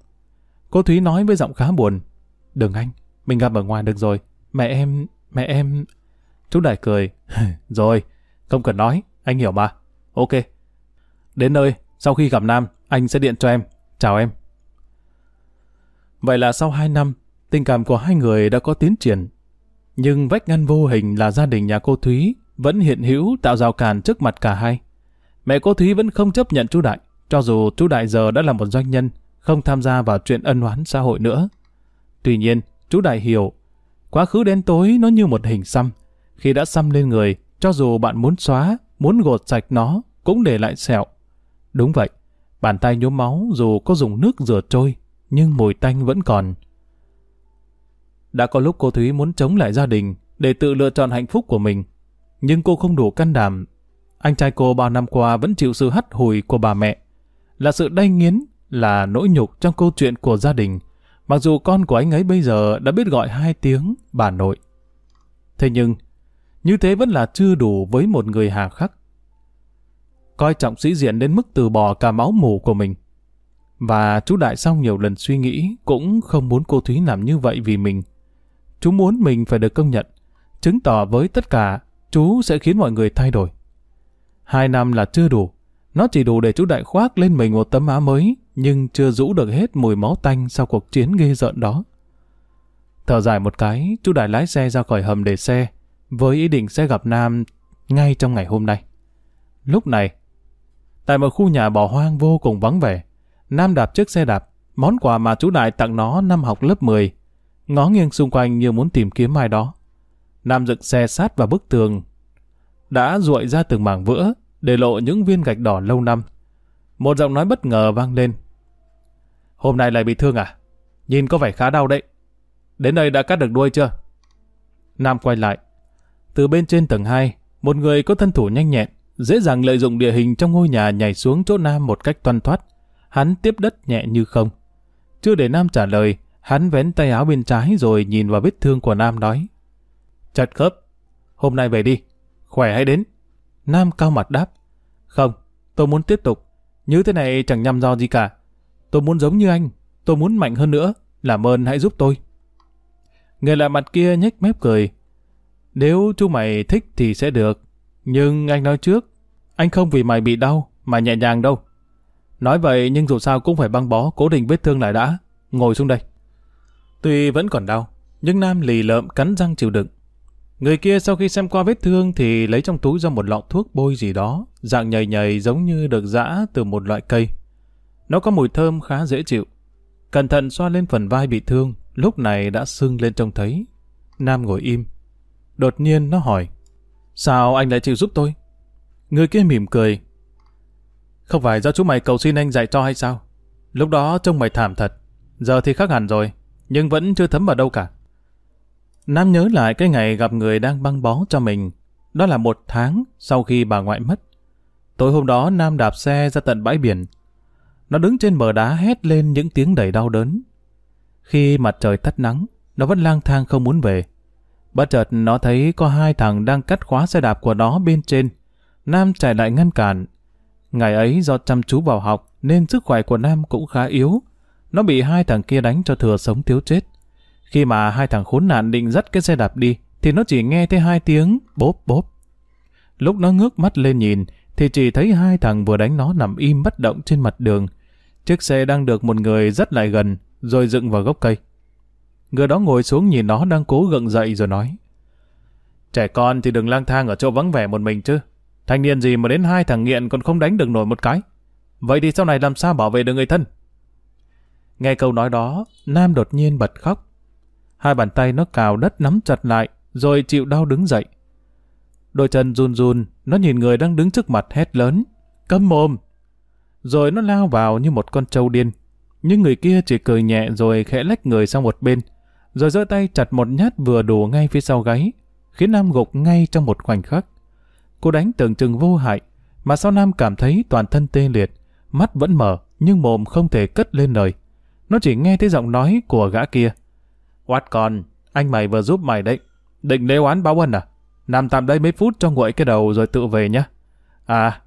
Cô Thúy nói với giọng khá buồn. Đừng anh, mình gặp ở ngoài được rồi. Mẹ em, mẹ em... Chú Đại cười. rồi, không cần nói, anh hiểu mà. Ok. Đến nơi, sau khi gặp Nam, anh sẽ điện cho em. Chào em. Vậy là sau 2 năm, tình cảm của hai người đã có tiến triển. Nhưng vách ngăn vô hình là gia đình nhà cô Thúy vẫn hiện hữu tạo rào cản trước mặt cả hai. Mẹ cô Thúy vẫn không chấp nhận chú Đại, cho dù chú Đại giờ đã là một doanh nhân, không tham gia vào chuyện ân oán xã hội nữa. Tuy nhiên, chú Đại hiểu, quá khứ đen tối nó như một hình xăm. Khi đã xăm lên người, cho dù bạn muốn xóa, muốn gột sạch nó, cũng để lại sẹo. Đúng vậy, bàn tay nhuốm máu dù có dùng nước rửa trôi, nhưng mùi tanh vẫn còn. Đã có lúc cô Thúy muốn chống lại gia đình để tự lựa chọn hạnh phúc của mình. Nhưng cô không đủ can đảm. Anh trai cô bao năm qua vẫn chịu sự hắt hủi của bà mẹ. Là sự đay nghiến, là nỗi nhục trong câu chuyện của gia đình. Mặc dù con của anh ấy bây giờ đã biết gọi hai tiếng bà nội. Thế nhưng, như thế vẫn là chưa đủ với một người hà khắc. Coi trọng sĩ diện đến mức từ bỏ cả máu mù của mình. Và chú Đại sau nhiều lần suy nghĩ cũng không muốn cô Thúy làm như vậy vì mình. Chú muốn mình phải được công nhận, chứng tỏ với tất cả chú sẽ khiến mọi người thay đổi. Hai năm là chưa đủ, nó chỉ đủ để chú Đại khoác lên mình một tấm áo mới, nhưng chưa rũ được hết mùi máu tanh sau cuộc chiến ghê rợn đó. Thở dài một cái, chú Đại lái xe ra khỏi hầm để xe, với ý định sẽ gặp Nam ngay trong ngày hôm nay. Lúc này, tại một khu nhà bỏ hoang vô cùng vắng vẻ, Nam đạp chiếc xe đạp, món quà mà chú Đại tặng nó năm học lớp 10, ngó nghiêng xung quanh như muốn tìm kiếm ai đó. Nam dựng xe sát vào bức tường, đã ruội ra từng mảng vữa, để lộ những viên gạch đỏ lâu năm. Một giọng nói bất ngờ vang lên. Hôm nay lại bị thương à? Nhìn có vẻ khá đau đấy. Đến đây đã cắt được đuôi chưa? Nam quay lại. Từ bên trên tầng 2, một người có thân thủ nhanh nhẹn, dễ dàng lợi dụng địa hình trong ngôi nhà nhảy xuống chỗ Nam một cách toan thoát. Hắn tiếp đất nhẹ như không. Chưa để Nam trả lời, hắn vén tay áo bên trái rồi nhìn vào vết thương của Nam nói. Chật khớp, hôm nay về đi, khỏe hãy đến. Nam cao mặt đáp. Không, tôi muốn tiếp tục. Như thế này chẳng nhằm do gì cả. Tôi muốn giống như anh, tôi muốn mạnh hơn nữa. Làm ơn hãy giúp tôi. Người lạ mặt kia nhếch mép cười. Nếu chú mày thích thì sẽ được. Nhưng anh nói trước, anh không vì mày bị đau mà nhẹ nhàng đâu. Nói vậy nhưng dù sao cũng phải băng bó cố định vết thương lại đã. Ngồi xuống đây. Tuy vẫn còn đau, nhưng Nam lì lợm cắn răng chịu đựng. Người kia sau khi xem qua vết thương thì lấy trong túi ra một lọ thuốc bôi gì đó, dạng nhầy nhầy giống như được giã từ một loại cây. Nó có mùi thơm khá dễ chịu. Cẩn thận xoa lên phần vai bị thương, lúc này đã sưng lên trông thấy. Nam ngồi im. Đột nhiên nó hỏi, sao anh lại chịu giúp tôi? Người kia mỉm cười. Không phải do chú mày cầu xin anh dạy cho hay sao? Lúc đó trông mày thảm thật, giờ thì khác hẳn rồi, nhưng vẫn chưa thấm vào đâu cả. Nam nhớ lại cái ngày gặp người đang băng bó cho mình. Đó là một tháng sau khi bà ngoại mất. Tối hôm đó Nam đạp xe ra tận bãi biển. Nó đứng trên bờ đá hét lên những tiếng đầy đau đớn. Khi mặt trời tắt nắng, nó vẫn lang thang không muốn về. Bất chợt nó thấy có hai thằng đang cắt khóa xe đạp của nó bên trên. Nam chạy lại ngăn cản. Ngày ấy do chăm chú vào học nên sức khỏe của Nam cũng khá yếu. Nó bị hai thằng kia đánh cho thừa sống thiếu chết. Khi mà hai thằng khốn nạn định dắt cái xe đạp đi, thì nó chỉ nghe thấy hai tiếng bốp bốp. Lúc nó ngước mắt lên nhìn, thì chỉ thấy hai thằng vừa đánh nó nằm im bất động trên mặt đường. Chiếc xe đang được một người rất lại gần, rồi dựng vào gốc cây. Người đó ngồi xuống nhìn nó đang cố gượng dậy rồi nói. Trẻ con thì đừng lang thang ở chỗ vắng vẻ một mình chứ. Thanh niên gì mà đến hai thằng nghiện còn không đánh được nổi một cái. Vậy thì sau này làm sao bảo vệ được người thân? Nghe câu nói đó, Nam đột nhiên bật khóc. Hai bàn tay nó cào đất nắm chặt lại, rồi chịu đau đứng dậy. Đôi chân run run, nó nhìn người đang đứng trước mặt hét lớn. Câm mồm! Rồi nó lao vào như một con trâu điên. Nhưng người kia chỉ cười nhẹ rồi khẽ lách người sang một bên. Rồi giơ tay chặt một nhát vừa đủ ngay phía sau gáy, khiến Nam gục ngay trong một khoảnh khắc. Cô đánh tưởng chừng vô hại, mà sau Nam cảm thấy toàn thân tê liệt, mắt vẫn mở, nhưng mồm không thể cất lên lời. Nó chỉ nghe thấy giọng nói của gã kia. quát con, anh mày vừa giúp mày đấy. Định lấy oán báo ân à? Nằm tạm đây mấy phút cho nguội cái đầu rồi tự về nhá. À,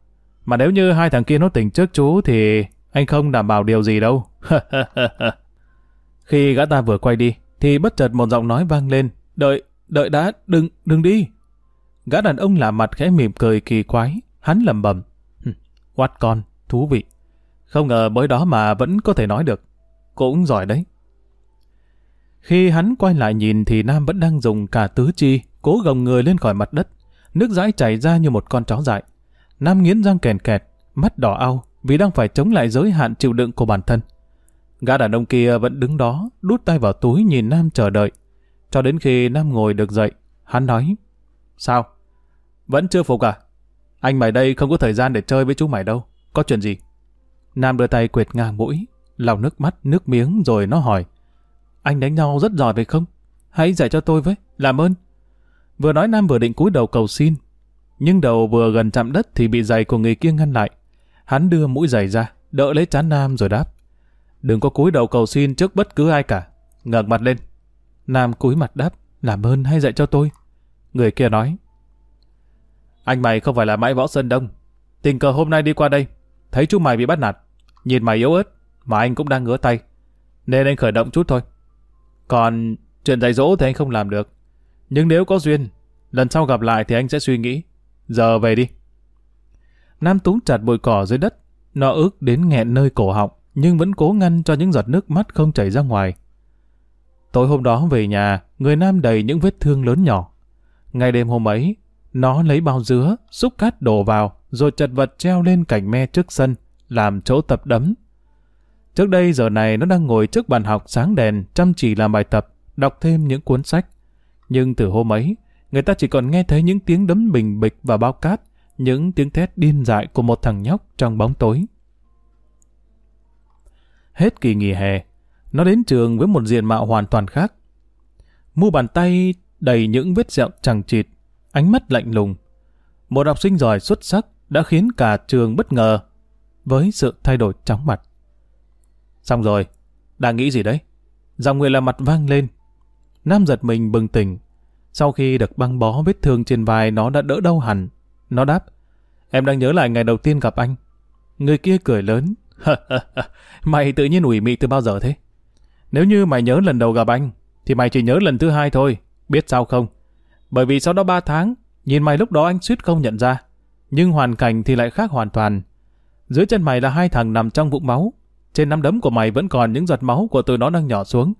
mà nếu như hai thằng kia nó tỉnh trước chú thì anh không đảm bảo điều gì đâu. Khi gã ta vừa quay đi, thì bất chợt một giọng nói vang lên. Đợi, đợi đã, đừng, đừng đi. Gã đàn ông lạ mặt khẽ mỉm cười kỳ quái, hắn lầm bầm. Quát con, thú vị. Không ngờ mới đó mà vẫn có thể nói được. Cũng giỏi đấy. Khi hắn quay lại nhìn thì Nam vẫn đang dùng cả tứ chi, cố gồng người lên khỏi mặt đất. Nước dãi chảy ra như một con chó dại. Nam nghiến răng kèn kẹt, mắt đỏ au vì đang phải chống lại giới hạn chịu đựng của bản thân. Gã đàn ông kia vẫn đứng đó, đút tay vào túi nhìn Nam chờ đợi. Cho đến khi Nam ngồi được dậy, hắn nói. Sao? Vẫn chưa phục à? Anh mày đây không có thời gian để chơi với chú mày đâu. Có chuyện gì? Nam đưa tay quệt ngang mũi, lau nước mắt, nước miếng rồi nó hỏi. Anh đánh nhau rất giỏi phải không? Hãy dạy cho tôi với, làm ơn. Vừa nói Nam vừa định cúi đầu cầu xin. Nhưng đầu vừa gần chạm đất thì bị giày của người kia ngăn lại. Hắn đưa mũi giày ra, đỡ lấy chán Nam rồi đáp. Đừng có cúi đầu cầu xin trước bất cứ ai cả. ngẩng mặt lên. Nam cúi mặt đáp, làm ơn hay dạy cho tôi. Người kia nói. Anh mày không phải là mãi võ sơn đông. Tình cờ hôm nay đi qua đây, thấy chú mày bị bắt nạt. Nhìn mày yếu ớt, mà anh cũng đang ngứa tay. Nên anh khởi động chút thôi. Còn chuyện dạy dỗ thì anh không làm được. Nhưng nếu có duyên, lần sau gặp lại thì anh sẽ suy nghĩ. Giờ về đi. Nam túm chặt bụi cỏ dưới đất. Nó ước đến nghẹn nơi cổ họng, nhưng vẫn cố ngăn cho những giọt nước mắt không chảy ra ngoài. Tối hôm đó về nhà, người Nam đầy những vết thương lớn nhỏ. Ngày đêm hôm ấy, nó lấy bao dứa, xúc cát đổ vào, rồi chật vật treo lên cành me trước sân, làm chỗ tập đấm. Trước đây giờ này nó đang ngồi trước bàn học sáng đèn, chăm chỉ làm bài tập, đọc thêm những cuốn sách. Nhưng từ hôm ấy, người ta chỉ còn nghe thấy những tiếng đấm bình bịch và bao cát, những tiếng thét điên dại của một thằng nhóc trong bóng tối. Hết kỳ nghỉ hè, nó đến trường với một diện mạo hoàn toàn khác. Mu bàn tay đầy những vết sẹo chẳng chịt, ánh mắt lạnh lùng. Một học sinh giỏi xuất sắc đã khiến cả trường bất ngờ với sự thay đổi chóng mặt. Xong rồi, đang nghĩ gì đấy? Dòng người là mặt vang lên. Nam giật mình bừng tỉnh. Sau khi được băng bó vết thương trên vai nó đã đỡ đau hẳn. Nó đáp, em đang nhớ lại ngày đầu tiên gặp anh. Người kia cười lớn. mày tự nhiên ủy mị từ bao giờ thế? Nếu như mày nhớ lần đầu gặp anh, thì mày chỉ nhớ lần thứ hai thôi. Biết sao không? Bởi vì sau đó ba tháng, nhìn mày lúc đó anh suýt không nhận ra. Nhưng hoàn cảnh thì lại khác hoàn toàn. Dưới chân mày là hai thằng nằm trong vũng máu. Trên nắm đấm của mày vẫn còn những giọt máu của tụi nó đang nhỏ xuống.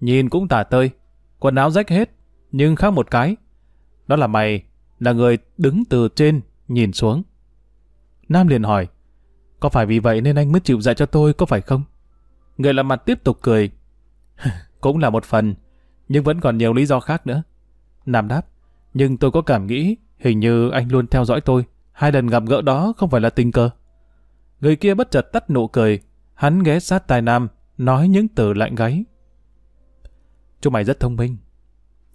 Nhìn cũng tả tơi. Quần áo rách hết. Nhưng khác một cái. Đó là mày, là người đứng từ trên, nhìn xuống. Nam liền hỏi. Có phải vì vậy nên anh mới chịu dạy cho tôi, có phải không? Người làm mặt tiếp tục cười. cũng là một phần, nhưng vẫn còn nhiều lý do khác nữa. Nam đáp. Nhưng tôi có cảm nghĩ, hình như anh luôn theo dõi tôi. Hai lần gặp gỡ đó không phải là tình cờ. Người kia bất chợt tắt nụ cười, hắn ghé sát tai Nam, nói những từ lạnh gáy. Chú mày rất thông minh.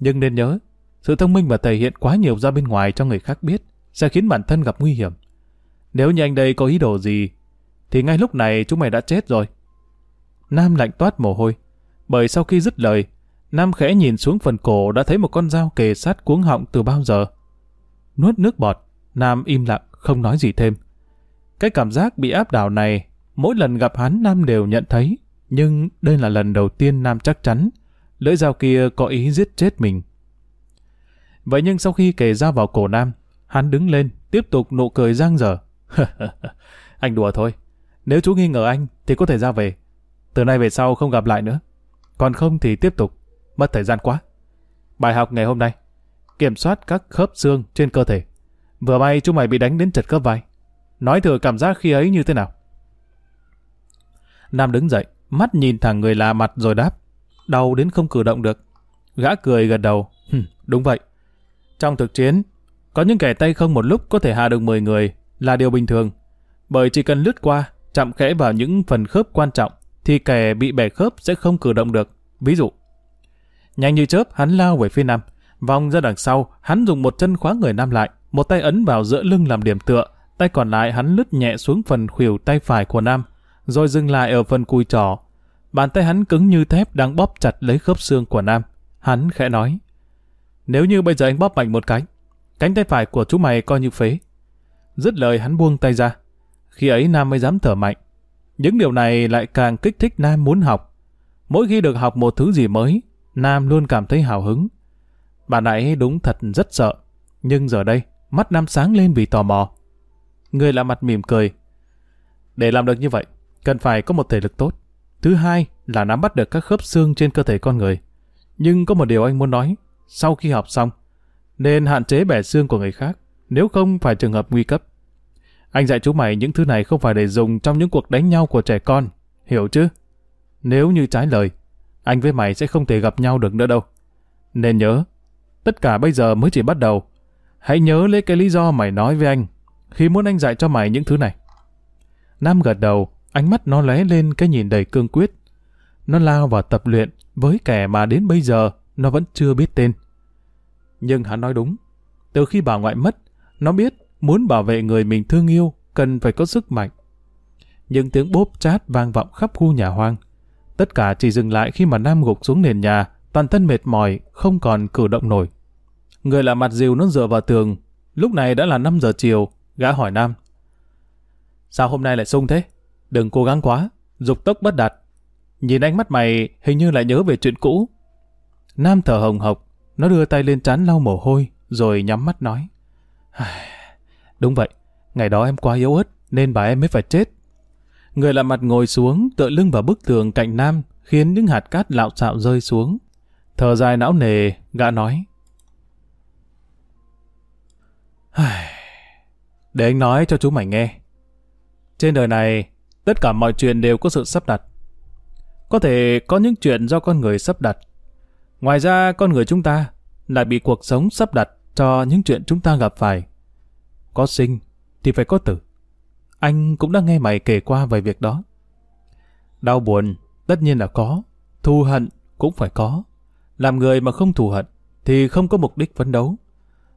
Nhưng nên nhớ, sự thông minh và thể hiện quá nhiều ra bên ngoài cho người khác biết sẽ khiến bản thân gặp nguy hiểm. Nếu như anh đây có ý đồ gì, thì ngay lúc này chúng mày đã chết rồi. Nam lạnh toát mồ hôi, bởi sau khi dứt lời, Nam khẽ nhìn xuống phần cổ đã thấy một con dao kề sát cuống họng từ bao giờ. Nuốt nước bọt, Nam im lặng, không nói gì thêm. Cái cảm giác bị áp đảo này, mỗi lần gặp hắn Nam đều nhận thấy, nhưng đây là lần đầu tiên Nam chắc chắn, lưỡi dao kia có ý giết chết mình. Vậy nhưng sau khi kề dao vào cổ Nam, hắn đứng lên, tiếp tục nụ cười giang dở. anh đùa thôi, nếu chú nghi ngờ anh thì có thể ra về. Từ nay về sau không gặp lại nữa. Còn không thì tiếp tục, mất thời gian quá. Bài học ngày hôm nay, kiểm soát các khớp xương trên cơ thể. Vừa may chú mày bị đánh đến chật khớp vai. Nói thử cảm giác khi ấy như thế nào? Nam đứng dậy, mắt nhìn thẳng người lạ mặt rồi đáp. Đau đến không cử động được. Gã cười gật đầu. Hừm, đúng vậy. Trong thực chiến, có những kẻ tay không một lúc có thể hạ được 10 người là điều bình thường. Bởi chỉ cần lướt qua, chạm khẽ vào những phần khớp quan trọng, thì kẻ bị bẻ khớp sẽ không cử động được. Ví dụ, nhanh như chớp hắn lao về phía nam, vòng ra đằng sau, hắn dùng một chân khóa người nam lại, một tay ấn vào giữa lưng làm điểm tựa, tay còn lại hắn lướt nhẹ xuống phần khuỷu tay phải của nam, rồi dừng lại ở phần cùi trỏ. Bàn tay hắn cứng như thép đang bóp chặt lấy khớp xương của nam. Hắn khẽ nói, nếu như bây giờ anh bóp mạnh một cái, cánh tay phải của chú mày coi như phế. Dứt lời hắn buông tay ra. Khi ấy Nam mới dám thở mạnh. Những điều này lại càng kích thích Nam muốn học. Mỗi khi được học một thứ gì mới, Nam luôn cảm thấy hào hứng. Bà nãy đúng thật rất sợ. Nhưng giờ đây, mắt Nam sáng lên vì tò mò. Người lạ mặt mỉm cười. Để làm được như vậy, cần phải có một thể lực tốt. Thứ hai là nắm bắt được các khớp xương trên cơ thể con người. Nhưng có một điều anh muốn nói, sau khi học xong, nên hạn chế bẻ xương của người khác, nếu không phải trường hợp nguy cấp. Anh dạy chú mày những thứ này không phải để dùng trong những cuộc đánh nhau của trẻ con, hiểu chứ? Nếu như trái lời, anh với mày sẽ không thể gặp nhau được nữa đâu. Nên nhớ, tất cả bây giờ mới chỉ bắt đầu. Hãy nhớ lấy cái lý do mày nói với anh, khi muốn anh dạy cho mày những thứ này. Nam gật đầu, ánh mắt nó lóe lên cái nhìn đầy cương quyết. Nó lao vào tập luyện với kẻ mà đến bây giờ nó vẫn chưa biết tên. Nhưng hắn nói đúng. Từ khi bà ngoại mất, nó biết muốn bảo vệ người mình thương yêu cần phải có sức mạnh. Những tiếng bốp chát vang vọng khắp khu nhà hoang. Tất cả chỉ dừng lại khi mà Nam gục xuống nền nhà, toàn thân mệt mỏi, không còn cử động nổi. Người lạ mặt dìu nó dựa vào tường. Lúc này đã là 5 giờ chiều, gã hỏi Nam. Sao hôm nay lại sung thế? Đừng cố gắng quá, dục tốc bất đạt. Nhìn ánh mắt mày hình như lại nhớ về chuyện cũ. Nam thở hồng hộc, nó đưa tay lên trán lau mồ hôi, rồi nhắm mắt nói. Đúng vậy, ngày đó em quá yếu ớt, nên bà em mới phải chết. Người lạ mặt ngồi xuống, tựa lưng vào bức tường cạnh Nam, khiến những hạt cát lạo xạo rơi xuống. Thở dài não nề, gã nói. Để anh nói cho chú mày nghe. Trên đời này, tất cả mọi chuyện đều có sự sắp đặt. Có thể có những chuyện do con người sắp đặt. Ngoài ra, con người chúng ta lại bị cuộc sống sắp đặt cho những chuyện chúng ta gặp phải. Có sinh thì phải có tử. Anh cũng đã nghe mày kể qua về việc đó. Đau buồn tất nhiên là có, thù hận cũng phải có. Làm người mà không thù hận thì không có mục đích phấn đấu.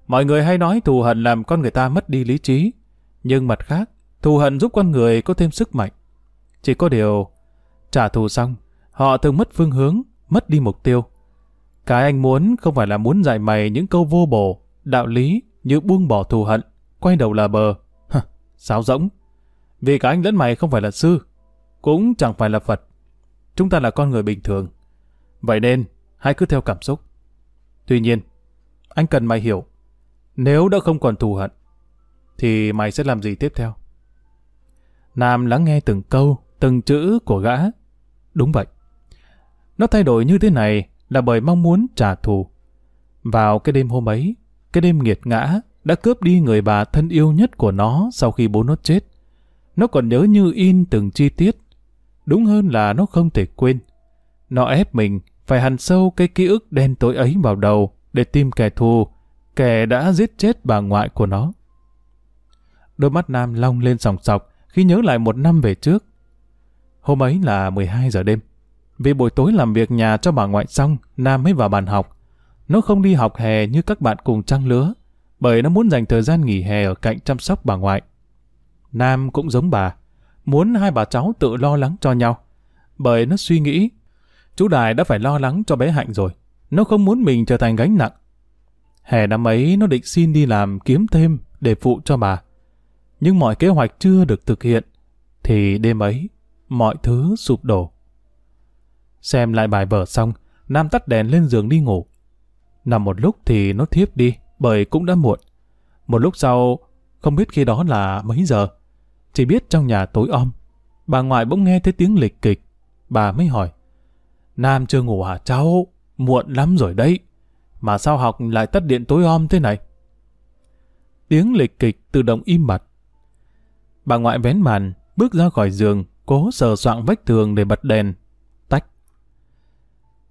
Mọi người hay nói thù hận làm con người ta mất đi lý trí, nhưng mặt khác, thù hận giúp con người có thêm sức mạnh. Chỉ có điều, trả thù xong, họ thường mất phương hướng, mất đi mục tiêu. Cái anh muốn không phải là muốn dạy mày những câu vô bổ, đạo lý như buông bỏ thù hận, quay đầu là bờ. Hả, sáo rỗng. Vì cả anh lẫn mày không phải là sư, cũng chẳng phải là Phật. Chúng ta là con người bình thường. Vậy nên, hãy cứ theo cảm xúc. Tuy nhiên, anh cần mày hiểu, nếu đã không còn thù hận, thì mày sẽ làm gì tiếp theo? Nam lắng nghe từng câu, từng chữ của gã. Đúng vậy. Nó thay đổi như thế này là bởi mong muốn trả thù. Vào cái đêm hôm ấy, cái đêm nghiệt ngã đã cướp đi người bà thân yêu nhất của nó sau khi bố nó chết. Nó còn nhớ như in từng chi tiết. Đúng hơn là nó không thể quên. Nó ép mình phải hằn sâu cái ký ức đen tối ấy vào đầu để tìm kẻ thù, kẻ đã giết chết bà ngoại của nó. Đôi mắt Nam long lên sòng sọc khi nhớ lại một năm về trước. Hôm ấy là 12 giờ đêm. Vì buổi tối làm việc nhà cho bà ngoại xong, Nam mới vào bàn học. Nó không đi học hè như các bạn cùng trang lứa, bởi nó muốn dành thời gian nghỉ hè ở cạnh chăm sóc bà ngoại. Nam cũng giống bà, muốn hai bà cháu tự lo lắng cho nhau, bởi nó suy nghĩ, chú Đài đã phải lo lắng cho bé Hạnh rồi, nó không muốn mình trở thành gánh nặng. Hè năm ấy nó định xin đi làm kiếm thêm để phụ cho bà. Nhưng mọi kế hoạch chưa được thực hiện, thì đêm ấy, mọi thứ sụp đổ. Xem lại bài vở xong, Nam tắt đèn lên giường đi ngủ. Nằm một lúc thì nó thiếp đi, bởi cũng đã muộn. Một lúc sau, không biết khi đó là mấy giờ. Chỉ biết trong nhà tối om. Bà ngoại bỗng nghe thấy tiếng lịch kịch. Bà mới hỏi. Nam chưa ngủ hả cháu? Muộn lắm rồi đấy. Mà sao học lại tắt điện tối om thế này? Tiếng lịch kịch tự động im bặt. Bà ngoại vén màn, bước ra khỏi giường, cố sờ soạng vách tường để bật đèn. Tách.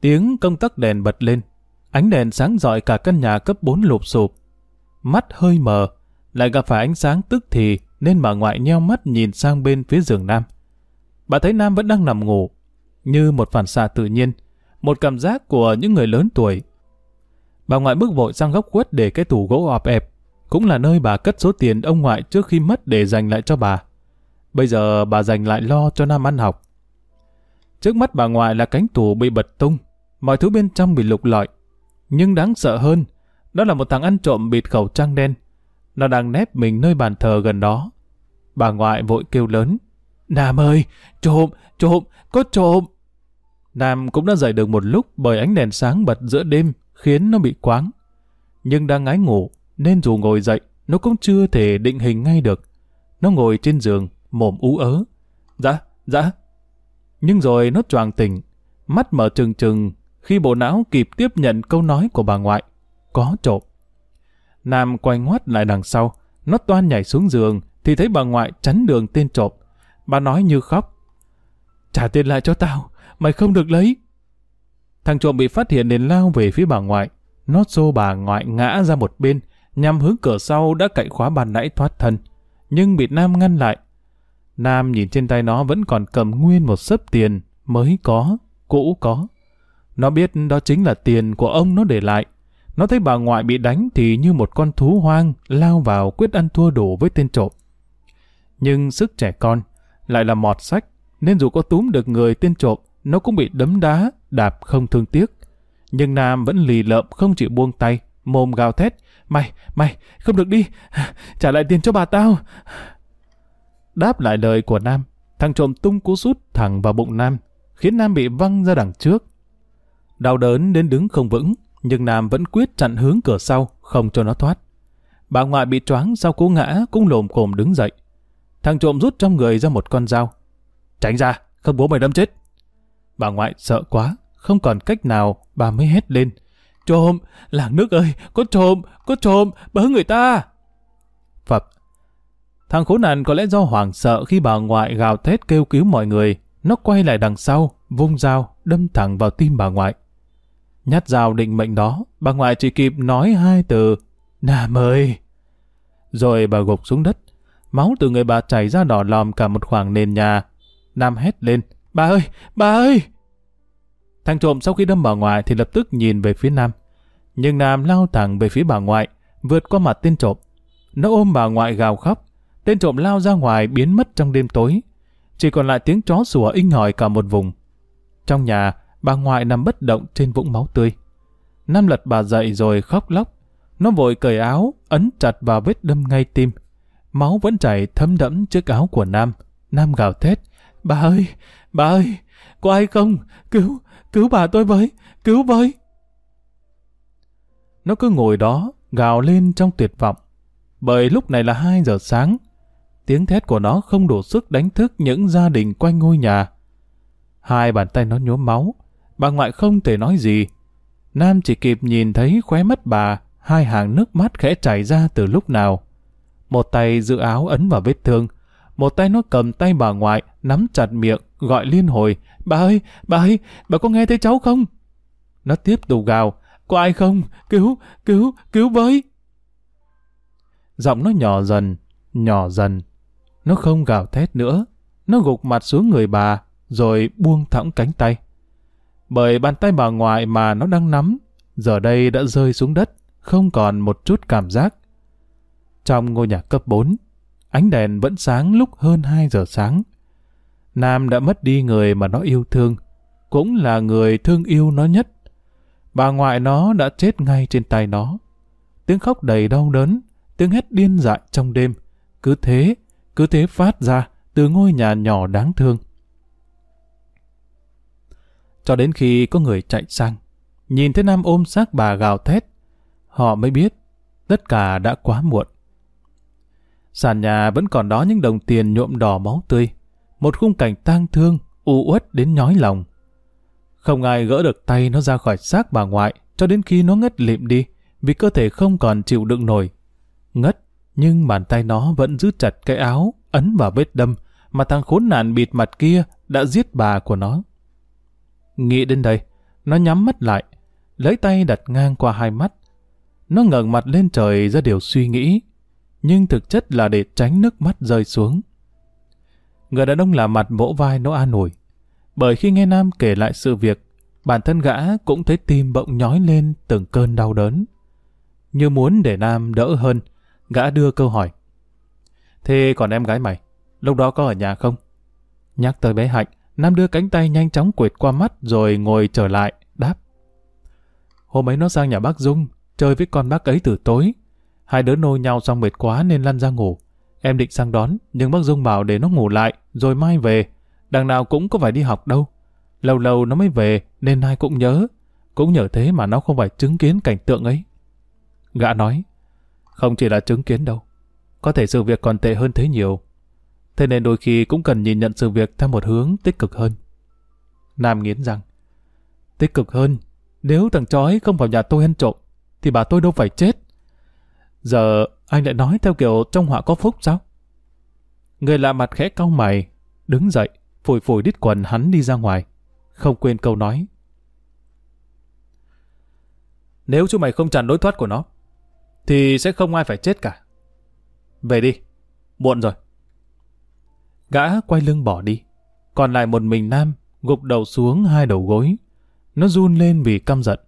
Tiếng công tắc đèn bật lên. Ánh đèn sáng rọi cả căn nhà cấp 4 lụp sụp. Mắt hơi mờ, lại gặp phải ánh sáng tức thì nên bà ngoại nheo mắt nhìn sang bên phía giường Nam. Bà thấy Nam vẫn đang nằm ngủ, như một phản xạ tự nhiên, một cảm giác của những người lớn tuổi. Bà ngoại bước vội sang góc quất để cái tủ gỗ ọp ẹp, cũng là nơi bà cất số tiền ông ngoại trước khi mất để dành lại cho bà. Bây giờ bà dành lại lo cho Nam ăn học. Trước mắt bà ngoại là cánh tủ bị bật tung, mọi thứ bên trong bị lục lọi. Nhưng đáng sợ hơn, đó là một thằng ăn trộm bịt khẩu trang đen. Nó đang nép mình nơi bàn thờ gần đó. Bà ngoại vội kêu lớn. Nam ơi, trộm, trộm, có trộm. Nam cũng đã dậy được một lúc bởi ánh đèn sáng bật giữa đêm khiến nó bị quáng. Nhưng đang ngái ngủ, nên dù ngồi dậy, nó cũng chưa thể định hình ngay được. Nó ngồi trên giường, mồm ú ớ. Dạ, dạ. Nhưng rồi nó choàng tỉnh, mắt mở trừng trừng khi bộ não kịp tiếp nhận câu nói của bà ngoại. Có trộm. Nam quay ngoắt lại đằng sau, nó toan nhảy xuống giường thì thấy bà ngoại chắn đường tên trộm. Bà nói như khóc. Trả tiền lại cho tao, mày không được lấy. Thằng trộm bị phát hiện nên lao về phía bà ngoại. Nó xô bà ngoại ngã ra một bên, nhằm hướng cửa sau đã cậy khóa bàn nãy thoát thân. Nhưng bị Nam ngăn lại. Nam nhìn trên tay nó vẫn còn cầm nguyên một sấp tiền, mới có, cũ có. Nó biết đó chính là tiền của ông nó để lại. Nó thấy bà ngoại bị đánh thì như một con thú hoang lao vào quyết ăn thua đủ với tên trộm. Nhưng sức trẻ con lại là mọt sách, nên dù có túm được người tên trộm, nó cũng bị đấm đá, đạp không thương tiếc. Nhưng Nam vẫn lì lợm không chịu buông tay, mồm gào thét. Mày, mày, không được đi, trả lại tiền cho bà tao. Đáp lại lời của Nam, thằng trộm tung cú sút thẳng vào bụng Nam, khiến Nam bị văng ra đằng trước. Đau đớn đến đứng không vững, nhưng Nam vẫn quyết chặn hướng cửa sau, không cho nó thoát. Bà ngoại bị choáng sau cú ngã cũng lồm cồm đứng dậy. Thằng trộm rút trong người ra một con dao. Tránh ra, không bố mày đâm chết. Bà ngoại sợ quá, không còn cách nào, bà mới hét lên. Trộm, làng nước ơi, có trộm, có trộm, bớ người ta. Phập. Thằng khốn nạn có lẽ do hoảng sợ khi bà ngoại gào thét kêu cứu mọi người. Nó quay lại đằng sau, vung dao, đâm thẳng vào tim bà ngoại. Nhát dao định mệnh đó, bà ngoại chỉ kịp nói hai từ, Nam ơi! Rồi bà gục xuống đất, máu từ người bà chảy ra đỏ lòm cả một khoảng nền nhà. Nam hét lên, bà ơi, bà ơi! Thằng trộm sau khi đâm bà ngoại thì lập tức nhìn về phía Nam. Nhưng Nam lao thẳng về phía bà ngoại, vượt qua mặt tên trộm. Nó ôm bà ngoại gào khóc. Tên trộm lao ra ngoài biến mất trong đêm tối. Chỉ còn lại tiếng chó sủa inh hỏi cả một vùng. Trong nhà, bà ngoại nằm bất động trên vũng máu tươi. Nam lật bà dậy rồi khóc lóc. Nó vội cởi áo, ấn chặt vào vết đâm ngay tim. Máu vẫn chảy thấm đẫm chiếc áo của Nam. Nam gào thét. Bà ơi, bà ơi, có ai không? Cứu, cứu bà tôi với, cứu với. Nó cứ ngồi đó, gào lên trong tuyệt vọng. Bởi lúc này là 2 giờ sáng. Tiếng thét của nó không đủ sức đánh thức những gia đình quanh ngôi nhà. Hai bàn tay nó nhuốm máu. Bà ngoại không thể nói gì. Nam chỉ kịp nhìn thấy khóe mắt bà, hai hàng nước mắt khẽ chảy ra từ lúc nào. Một tay giữ áo ấn vào vết thương. Một tay nó cầm tay bà ngoại, nắm chặt miệng, gọi liên hồi. Bà ơi, bà ơi, bà có nghe thấy cháu không? Nó tiếp tục gào. Có ai không? Cứu, cứu, cứu với. Giọng nó nhỏ dần, nhỏ dần. Nó không gào thét nữa. Nó gục mặt xuống người bà, rồi buông thõng cánh tay. Bởi bàn tay bà ngoại mà nó đang nắm, giờ đây đã rơi xuống đất, không còn một chút cảm giác. Trong ngôi nhà cấp 4, ánh đèn vẫn sáng lúc hơn 2 giờ sáng. Nam đã mất đi người mà nó yêu thương, cũng là người thương yêu nó nhất. Bà ngoại nó đã chết ngay trên tay nó. Tiếng khóc đầy đau đớn, tiếng hét điên dại trong đêm, cứ thế, cứ thế phát ra từ ngôi nhà nhỏ đáng thương. Cho đến khi có người chạy sang, nhìn thấy Nam ôm xác bà gào thét, họ mới biết tất cả đã quá muộn. Sàn nhà vẫn còn đó những đồng tiền nhuộm đỏ máu tươi, một khung cảnh tang thương, u uất đến nhói lòng. Không ai gỡ được tay nó ra khỏi xác bà ngoại cho đến khi nó ngất lịm đi vì cơ thể không còn chịu đựng nổi. Ngất, nhưng bàn tay nó vẫn giữ chặt cái áo, ấn vào vết đâm mà thằng khốn nạn bịt mặt kia đã giết bà của nó. Nghĩ đến đây, nó nhắm mắt lại, lấy tay đặt ngang qua hai mắt. Nó ngẩng mặt lên trời ra điều suy nghĩ, nhưng thực chất là để tránh nước mắt rơi xuống. Người đàn ông là mặt vỗ vai nó an ủi, bởi khi nghe Nam kể lại sự việc, bản thân gã cũng thấy tim bỗng nhói lên từng cơn đau đớn. Như muốn để Nam đỡ hơn, gã đưa câu hỏi. Thế còn em gái mày, lúc đó có ở nhà không? Nhắc tới bé Hạnh, Nam đưa cánh tay nhanh chóng quệt qua mắt rồi ngồi trở lại, đáp. Hôm ấy nó sang nhà bác Dung, chơi với con bác ấy từ tối. Hai đứa nô nhau xong mệt quá nên lăn ra ngủ. Em định sang đón, nhưng bác Dung bảo để nó ngủ lại, rồi mai về. Đằng nào cũng có phải đi học đâu. Lâu lâu nó mới về, nên ai cũng nhớ. Cũng nhờ thế mà nó không phải chứng kiến cảnh tượng ấy. Gã nói, không chỉ là chứng kiến đâu. Có thể sự việc còn tệ hơn thế nhiều. Thế nên đôi khi cũng cần nhìn nhận sự việc theo một hướng tích cực hơn. Nam nghiến rằng, tích cực hơn, nếu thằng chó ấy không vào nhà tôi ăn trộm, thì bà tôi đâu phải chết. Giờ anh lại nói theo kiểu trong họa có phúc sao? Người lạ mặt khẽ cau mày, đứng dậy, phủi phủi đít quần hắn đi ra ngoài. Không quên câu nói. Nếu chú mày không chặn lối thoát của nó, thì sẽ không ai phải chết cả. Về đi, muộn rồi. Gã quay lưng bỏ đi, còn lại một mình Nam gục đầu xuống hai đầu gối. Nó run lên vì căm giận.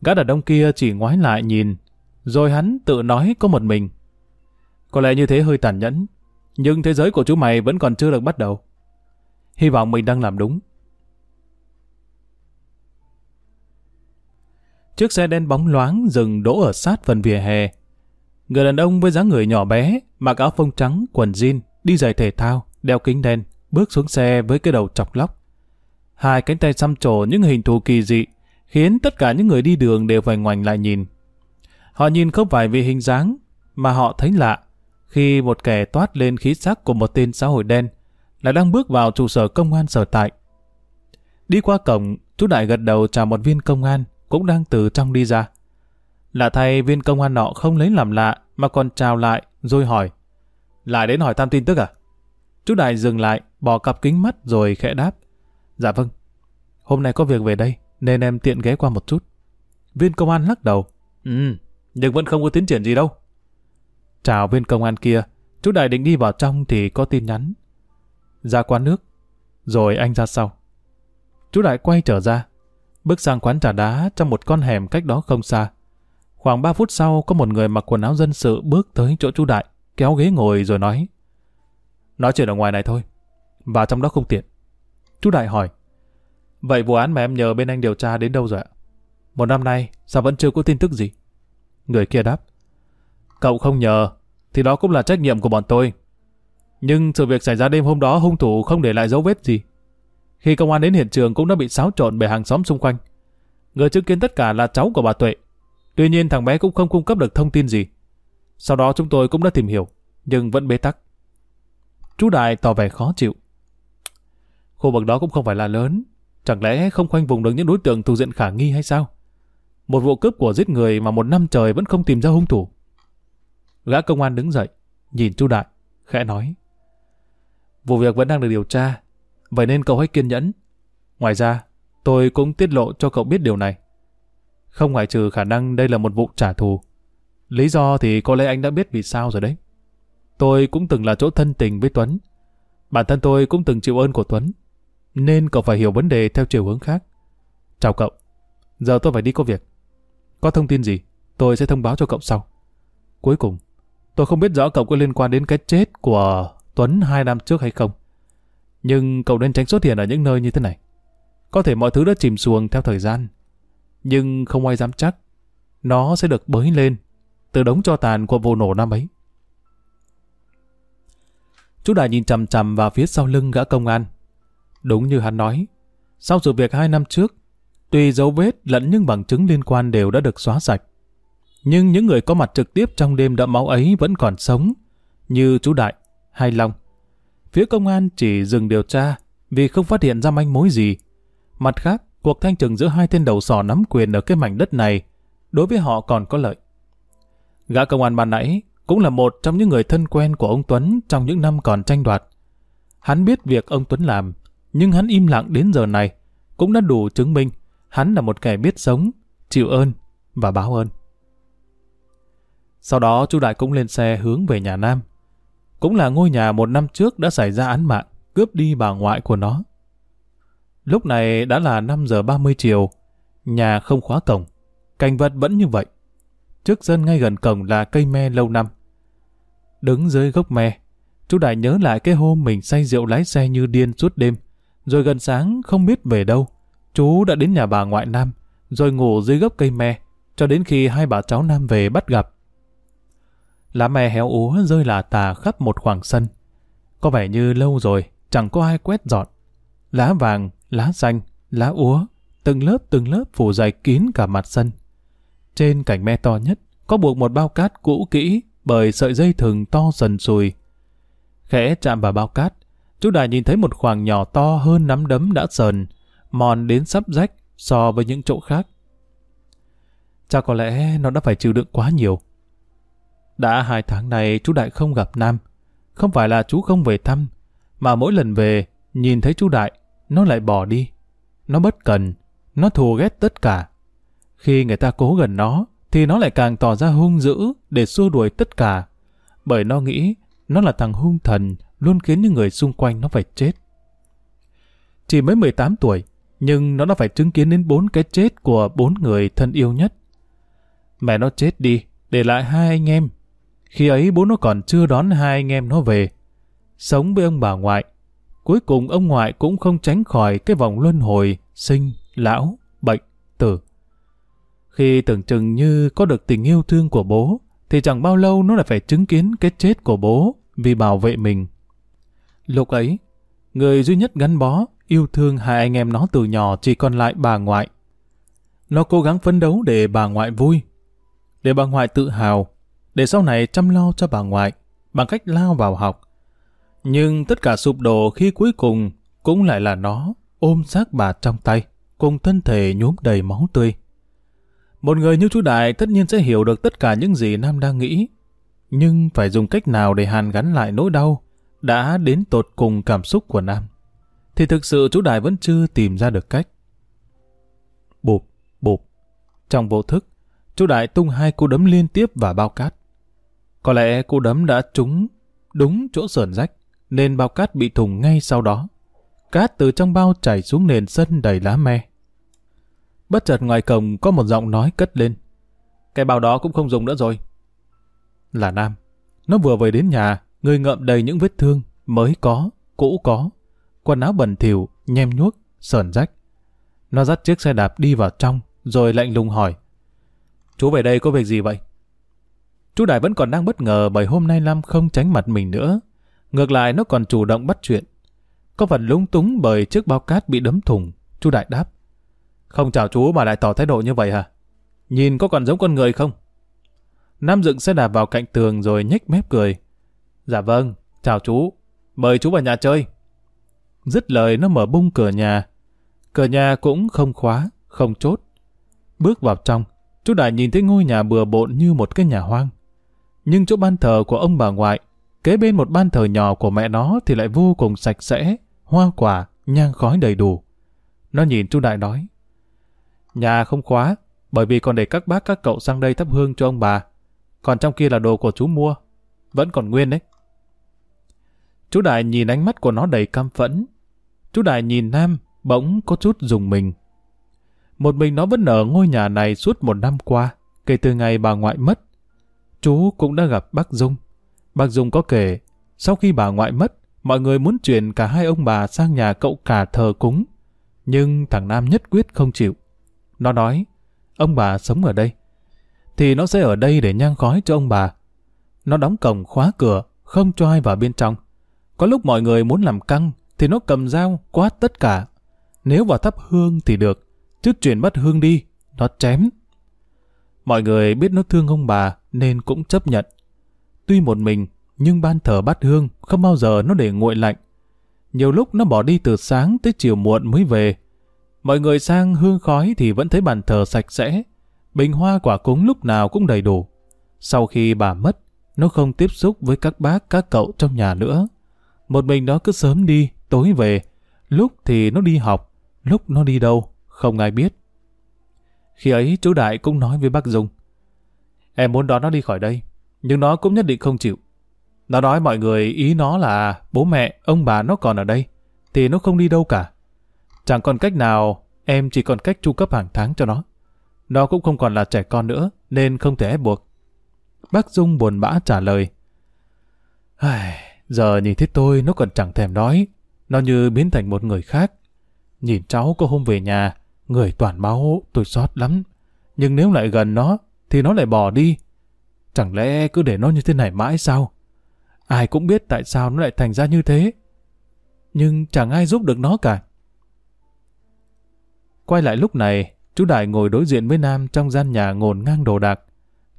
Gã đàn ông kia chỉ ngoái lại nhìn, rồi hắn tự nói có một mình. Có lẽ như thế hơi tàn nhẫn, nhưng thế giới của chú mày vẫn còn chưa được bắt đầu. Hy vọng mình đang làm đúng. Chiếc xe đen bóng loáng dừng đỗ ở sát phần vỉa hè. Người đàn ông với dáng người nhỏ bé, mặc áo phông trắng, quần jean, đi giày thể thao, đeo kính đen, bước xuống xe với cái đầu chọc lóc. Hai cánh tay xăm trổ những hình thù kỳ dị, khiến tất cả những người đi đường đều phải ngoảnh lại nhìn. Họ nhìn không phải vì hình dáng, mà họ thấy lạ, khi một kẻ toát lên khí sắc của một tên xã hội đen, lại đang bước vào trụ sở công an sở tại. Đi qua cổng, chú Đại gật đầu chào một viên công an, cũng đang từ trong đi ra. Lạ thay viên công an nọ không lấy làm lạ, mà còn chào lại, rồi hỏi. Lại đến hỏi thăm tin tức à? Chú Đại dừng lại, bỏ cặp kính mắt rồi khẽ đáp. Dạ vâng. Hôm nay có việc về đây, nên em tiện ghé qua một chút. Viên công an lắc đầu. Ừ, nhưng vẫn không có tiến triển gì đâu. Chào viên công an kia, chú Đại định đi vào trong thì có tin nhắn. Ra quán nước, rồi anh ra sau. Chú Đại quay trở ra, bước sang quán trà đá trong một con hẻm cách đó không xa. Khoảng 3 phút sau có một người mặc quần áo dân sự bước tới chỗ chú Đại, kéo ghế ngồi rồi nói. Nói chuyện ở ngoài này thôi, và trong đó không tiện. Chú Đại hỏi, vậy vụ án mà em nhờ bên anh điều tra đến đâu rồi ạ? Một năm nay, sao vẫn chưa có tin tức gì? Người kia đáp, cậu không nhờ, thì đó cũng là trách nhiệm của bọn tôi. Nhưng sự việc xảy ra đêm hôm đó hung thủ không để lại dấu vết gì. Khi công an đến hiện trường cũng đã bị xáo trộn bởi hàng xóm xung quanh. Người chứng kiến tất cả là cháu của bà Tuệ. Tuy nhiên thằng bé cũng không cung cấp được thông tin gì. Sau đó chúng tôi cũng đã tìm hiểu, nhưng vẫn bế tắc. Chú Đại tỏ vẻ khó chịu. Khu vực đó cũng không phải là lớn, chẳng lẽ không khoanh vùng được những đối tượng thuộc diện khả nghi hay sao? Một vụ cướp của giết người mà một năm trời vẫn không tìm ra hung thủ. Gã công an đứng dậy, nhìn chu Đại, khẽ nói. Vụ việc vẫn đang được điều tra, vậy nên cậu hãy kiên nhẫn. Ngoài ra, tôi cũng tiết lộ cho cậu biết điều này. Không ngoại trừ khả năng đây là một vụ trả thù. Lý do thì có lẽ anh đã biết vì sao rồi đấy. Tôi cũng từng là chỗ thân tình với Tuấn. Bản thân tôi cũng từng chịu ơn của Tuấn. Nên cậu phải hiểu vấn đề theo chiều hướng khác. Chào cậu. Giờ tôi phải đi có việc. Có thông tin gì, tôi sẽ thông báo cho cậu sau. Cuối cùng, tôi không biết rõ cậu có liên quan đến cái chết của Tuấn hai năm trước hay không. Nhưng cậu nên tránh xuất hiện ở những nơi như thế này. Có thể mọi thứ đã chìm xuồng theo thời gian. Nhưng không ai dám chắc. Nó sẽ được bới lên từ đống cho tàn của vụ nổ năm ấy. Chú Đại nhìn chằm chằm vào phía sau lưng gã công an. Đúng như hắn nói, sau sự việc hai năm trước, tuy dấu vết lẫn những bằng chứng liên quan đều đã được xóa sạch, nhưng những người có mặt trực tiếp trong đêm đẫm máu ấy vẫn còn sống, như chú Đại hay Long. Phía công an chỉ dừng điều tra vì không phát hiện ra manh mối gì. Mặt khác, cuộc thanh trừng giữa hai tên đầu sò nắm quyền ở cái mảnh đất này đối với họ còn có lợi. Gã công an ban nãy cũng là một trong những người thân quen của ông Tuấn trong những năm còn tranh đoạt. Hắn biết việc ông Tuấn làm, nhưng hắn im lặng đến giờ này, cũng đã đủ chứng minh hắn là một kẻ biết sống, chịu ơn và báo ơn. Sau đó chú Đại cũng lên xe hướng về nhà Nam. Cũng là ngôi nhà một năm trước đã xảy ra án mạng, cướp đi bà ngoại của nó. Lúc này đã là 5 giờ 30 chiều, nhà không khóa cổng, cảnh vật vẫn như vậy. Trước sân ngay gần cổng là cây me lâu năm. Đứng dưới gốc me, chú Đại nhớ lại cái hôm mình say rượu lái xe như điên suốt đêm, rồi gần sáng không biết về đâu. Chú đã đến nhà bà ngoại Nam, rồi ngủ dưới gốc cây me, cho đến khi hai bà cháu Nam về bắt gặp. Lá me héo úa rơi là tà khắp một khoảng sân. Có vẻ như lâu rồi, chẳng có ai quét dọn. Lá vàng, lá xanh, lá úa, từng lớp từng lớp phủ dày kín cả mặt sân. Trên cành me to nhất, có buộc một bao cát cũ kỹ bởi sợi dây thừng to sần sùi. Khẽ chạm vào bao cát, chú Đại nhìn thấy một khoảng nhỏ to hơn nắm đấm đã sờn, mòn đến sắp rách so với những chỗ khác. Chắc có lẽ nó đã phải chịu đựng quá nhiều. Đã hai tháng này chú Đại không gặp Nam. Không phải là chú không về thăm, mà mỗi lần về, nhìn thấy chú Đại, nó lại bỏ đi. Nó bất cần, nó thù ghét tất cả. Khi người ta cố gần nó, thì nó lại càng tỏ ra hung dữ để xua đuổi tất cả. Bởi nó nghĩ nó là thằng hung thần, luôn khiến những người xung quanh nó phải chết. Chỉ mới 18 tuổi, nhưng nó đã phải chứng kiến đến bốn cái chết của bốn người thân yêu nhất. Mẹ nó chết đi, để lại hai anh em. Khi ấy bố nó còn chưa đón hai anh em nó về. Sống với ông bà ngoại. Cuối cùng ông ngoại cũng không tránh khỏi cái vòng luân hồi, sinh, lão, bệnh, tử. Khi tưởng chừng như có được tình yêu thương của bố, thì chẳng bao lâu nó lại phải chứng kiến cái chết của bố vì bảo vệ mình. Lúc ấy, người duy nhất gắn bó, yêu thương hai anh em nó từ nhỏ chỉ còn lại bà ngoại. Nó cố gắng phấn đấu để bà ngoại vui, để bà ngoại tự hào, để sau này chăm lo cho bà ngoại bằng cách lao vào học. Nhưng tất cả sụp đổ khi cuối cùng cũng lại là nó ôm xác bà trong tay, cùng thân thể nhuốm đầy máu tươi. Một người như chú Đại tất nhiên sẽ hiểu được tất cả những gì Nam đang nghĩ, nhưng phải dùng cách nào để hàn gắn lại nỗi đau đã đến tột cùng cảm xúc của Nam. Thì thực sự chú Đại vẫn chưa tìm ra được cách. Bụp, bụp. Trong vô thức, chú Đại tung hai cú đấm liên tiếp vào bao cát. Có lẽ cú đấm đã trúng đúng chỗ sườn rách, nên bao cát bị thùng ngay sau đó. Cát từ trong bao chảy xuống nền sân đầy lá me. Bất chợt ngoài cổng có một giọng nói cất lên. Cái bao đó cũng không dùng nữa rồi. Là Nam. Nó vừa về đến nhà, người ngậm đầy những vết thương, mới có, cũ có. Quần áo bẩn thỉu, nhem nhuốc, sờn rách. Nó dắt chiếc xe đạp đi vào trong, rồi lạnh lùng hỏi. Chú về đây có việc gì vậy? Chú Đại vẫn còn đang bất ngờ bởi hôm nay Lam không tránh mặt mình nữa. Ngược lại nó còn chủ động bắt chuyện. Có phần lúng túng bởi chiếc bao cát bị đấm thùng. Chú Đại đáp. Không chào chú mà lại tỏ thái độ như vậy hả? Nhìn có còn giống con người không? Nam dựng xe đạp vào cạnh tường rồi nhếch mép cười. Dạ vâng, chào chú. Mời chú vào nhà chơi. Dứt lời nó mở bung cửa nhà. Cửa nhà cũng không khóa, không chốt. Bước vào trong, chú Đại nhìn thấy ngôi nhà bừa bộn như một cái nhà hoang. Nhưng chỗ ban thờ của ông bà ngoại, kế bên một ban thờ nhỏ của mẹ nó thì lại vô cùng sạch sẽ, hoa quả, nhang khói đầy đủ. Nó nhìn chú Đại nói, Nhà không khóa, bởi vì còn để các bác các cậu sang đây thắp hương cho ông bà. Còn trong kia là đồ của chú mua, vẫn còn nguyên đấy. Chú Đại nhìn ánh mắt của nó đầy cam phẫn. Chú Đại nhìn Nam, bỗng có chút dùng mình. Một mình nó vẫn ở ngôi nhà này suốt một năm qua, kể từ ngày bà ngoại mất. Chú cũng đã gặp bác Dung. Bác Dung có kể, sau khi bà ngoại mất, mọi người muốn chuyển cả hai ông bà sang nhà cậu cả thờ cúng. Nhưng thằng Nam nhất quyết không chịu. Nó nói, ông bà sống ở đây, thì nó sẽ ở đây để nhang khói cho ông bà. Nó đóng cổng khóa cửa, không cho ai vào bên trong. Có lúc mọi người muốn làm căng, thì nó cầm dao quát tất cả. Nếu vào thắp hương thì được, chứ chuyển bắt hương đi, nó chém. Mọi người biết nó thương ông bà nên cũng chấp nhận. Tuy một mình, nhưng ban thờ bát hương không bao giờ nó để nguội lạnh. Nhiều lúc nó bỏ đi từ sáng tới chiều muộn mới về, Mọi người sang hương khói thì vẫn thấy bàn thờ sạch sẽ, bình hoa quả cúng lúc nào cũng đầy đủ. Sau khi bà mất, nó không tiếp xúc với các bác các cậu trong nhà nữa. Một mình nó cứ sớm đi, tối về. Lúc thì nó đi học, lúc nó đi đâu, không ai biết. Khi ấy chú Đại cũng nói với bác Dung. Em muốn đón nó đi khỏi đây, nhưng nó cũng nhất định không chịu. Nó nói mọi người ý nó là bố mẹ, ông bà nó còn ở đây, thì nó không đi đâu cả. Chẳng còn cách nào, em chỉ còn cách chu cấp hàng tháng cho nó. Nó cũng không còn là trẻ con nữa, nên không thể ép buộc. Bác Dung buồn bã trả lời. Giờ nhìn thấy tôi nó còn chẳng thèm nói. Nó như biến thành một người khác. Nhìn cháu có hôm về nhà, người toàn máu, tôi xót lắm. Nhưng nếu lại gần nó, thì nó lại bỏ đi. Chẳng lẽ cứ để nó như thế này mãi sao? Ai cũng biết tại sao nó lại thành ra như thế. Nhưng chẳng ai giúp được nó cả. Quay lại lúc này, chú Đại ngồi đối diện với Nam trong gian nhà ngổn ngang đồ đạc.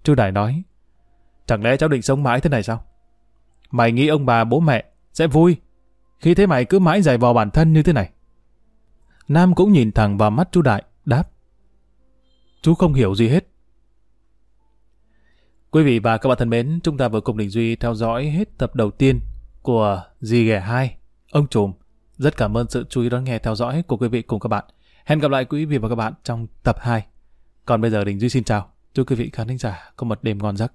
Chú Đại nói, chẳng lẽ cháu định sống mãi thế này sao? Mày nghĩ ông bà bố mẹ sẽ vui khi thế mày cứ mãi giày vò bản thân như thế này. Nam cũng nhìn thẳng vào mắt chú Đại, đáp. Chú không hiểu gì hết. Quý vị và các bạn thân mến, chúng ta vừa cùng Đình Duy theo dõi hết tập đầu tiên của Dì Ghẻ 2, Ông Trùm. Rất cảm ơn sự chú ý đón nghe theo dõi của quý vị cùng các bạn. Hẹn gặp lại quý vị và các bạn trong tập 2. Còn bây giờ Đình Duy xin chào. Chúc quý vị khán thính giả có một đêm ngon giấc.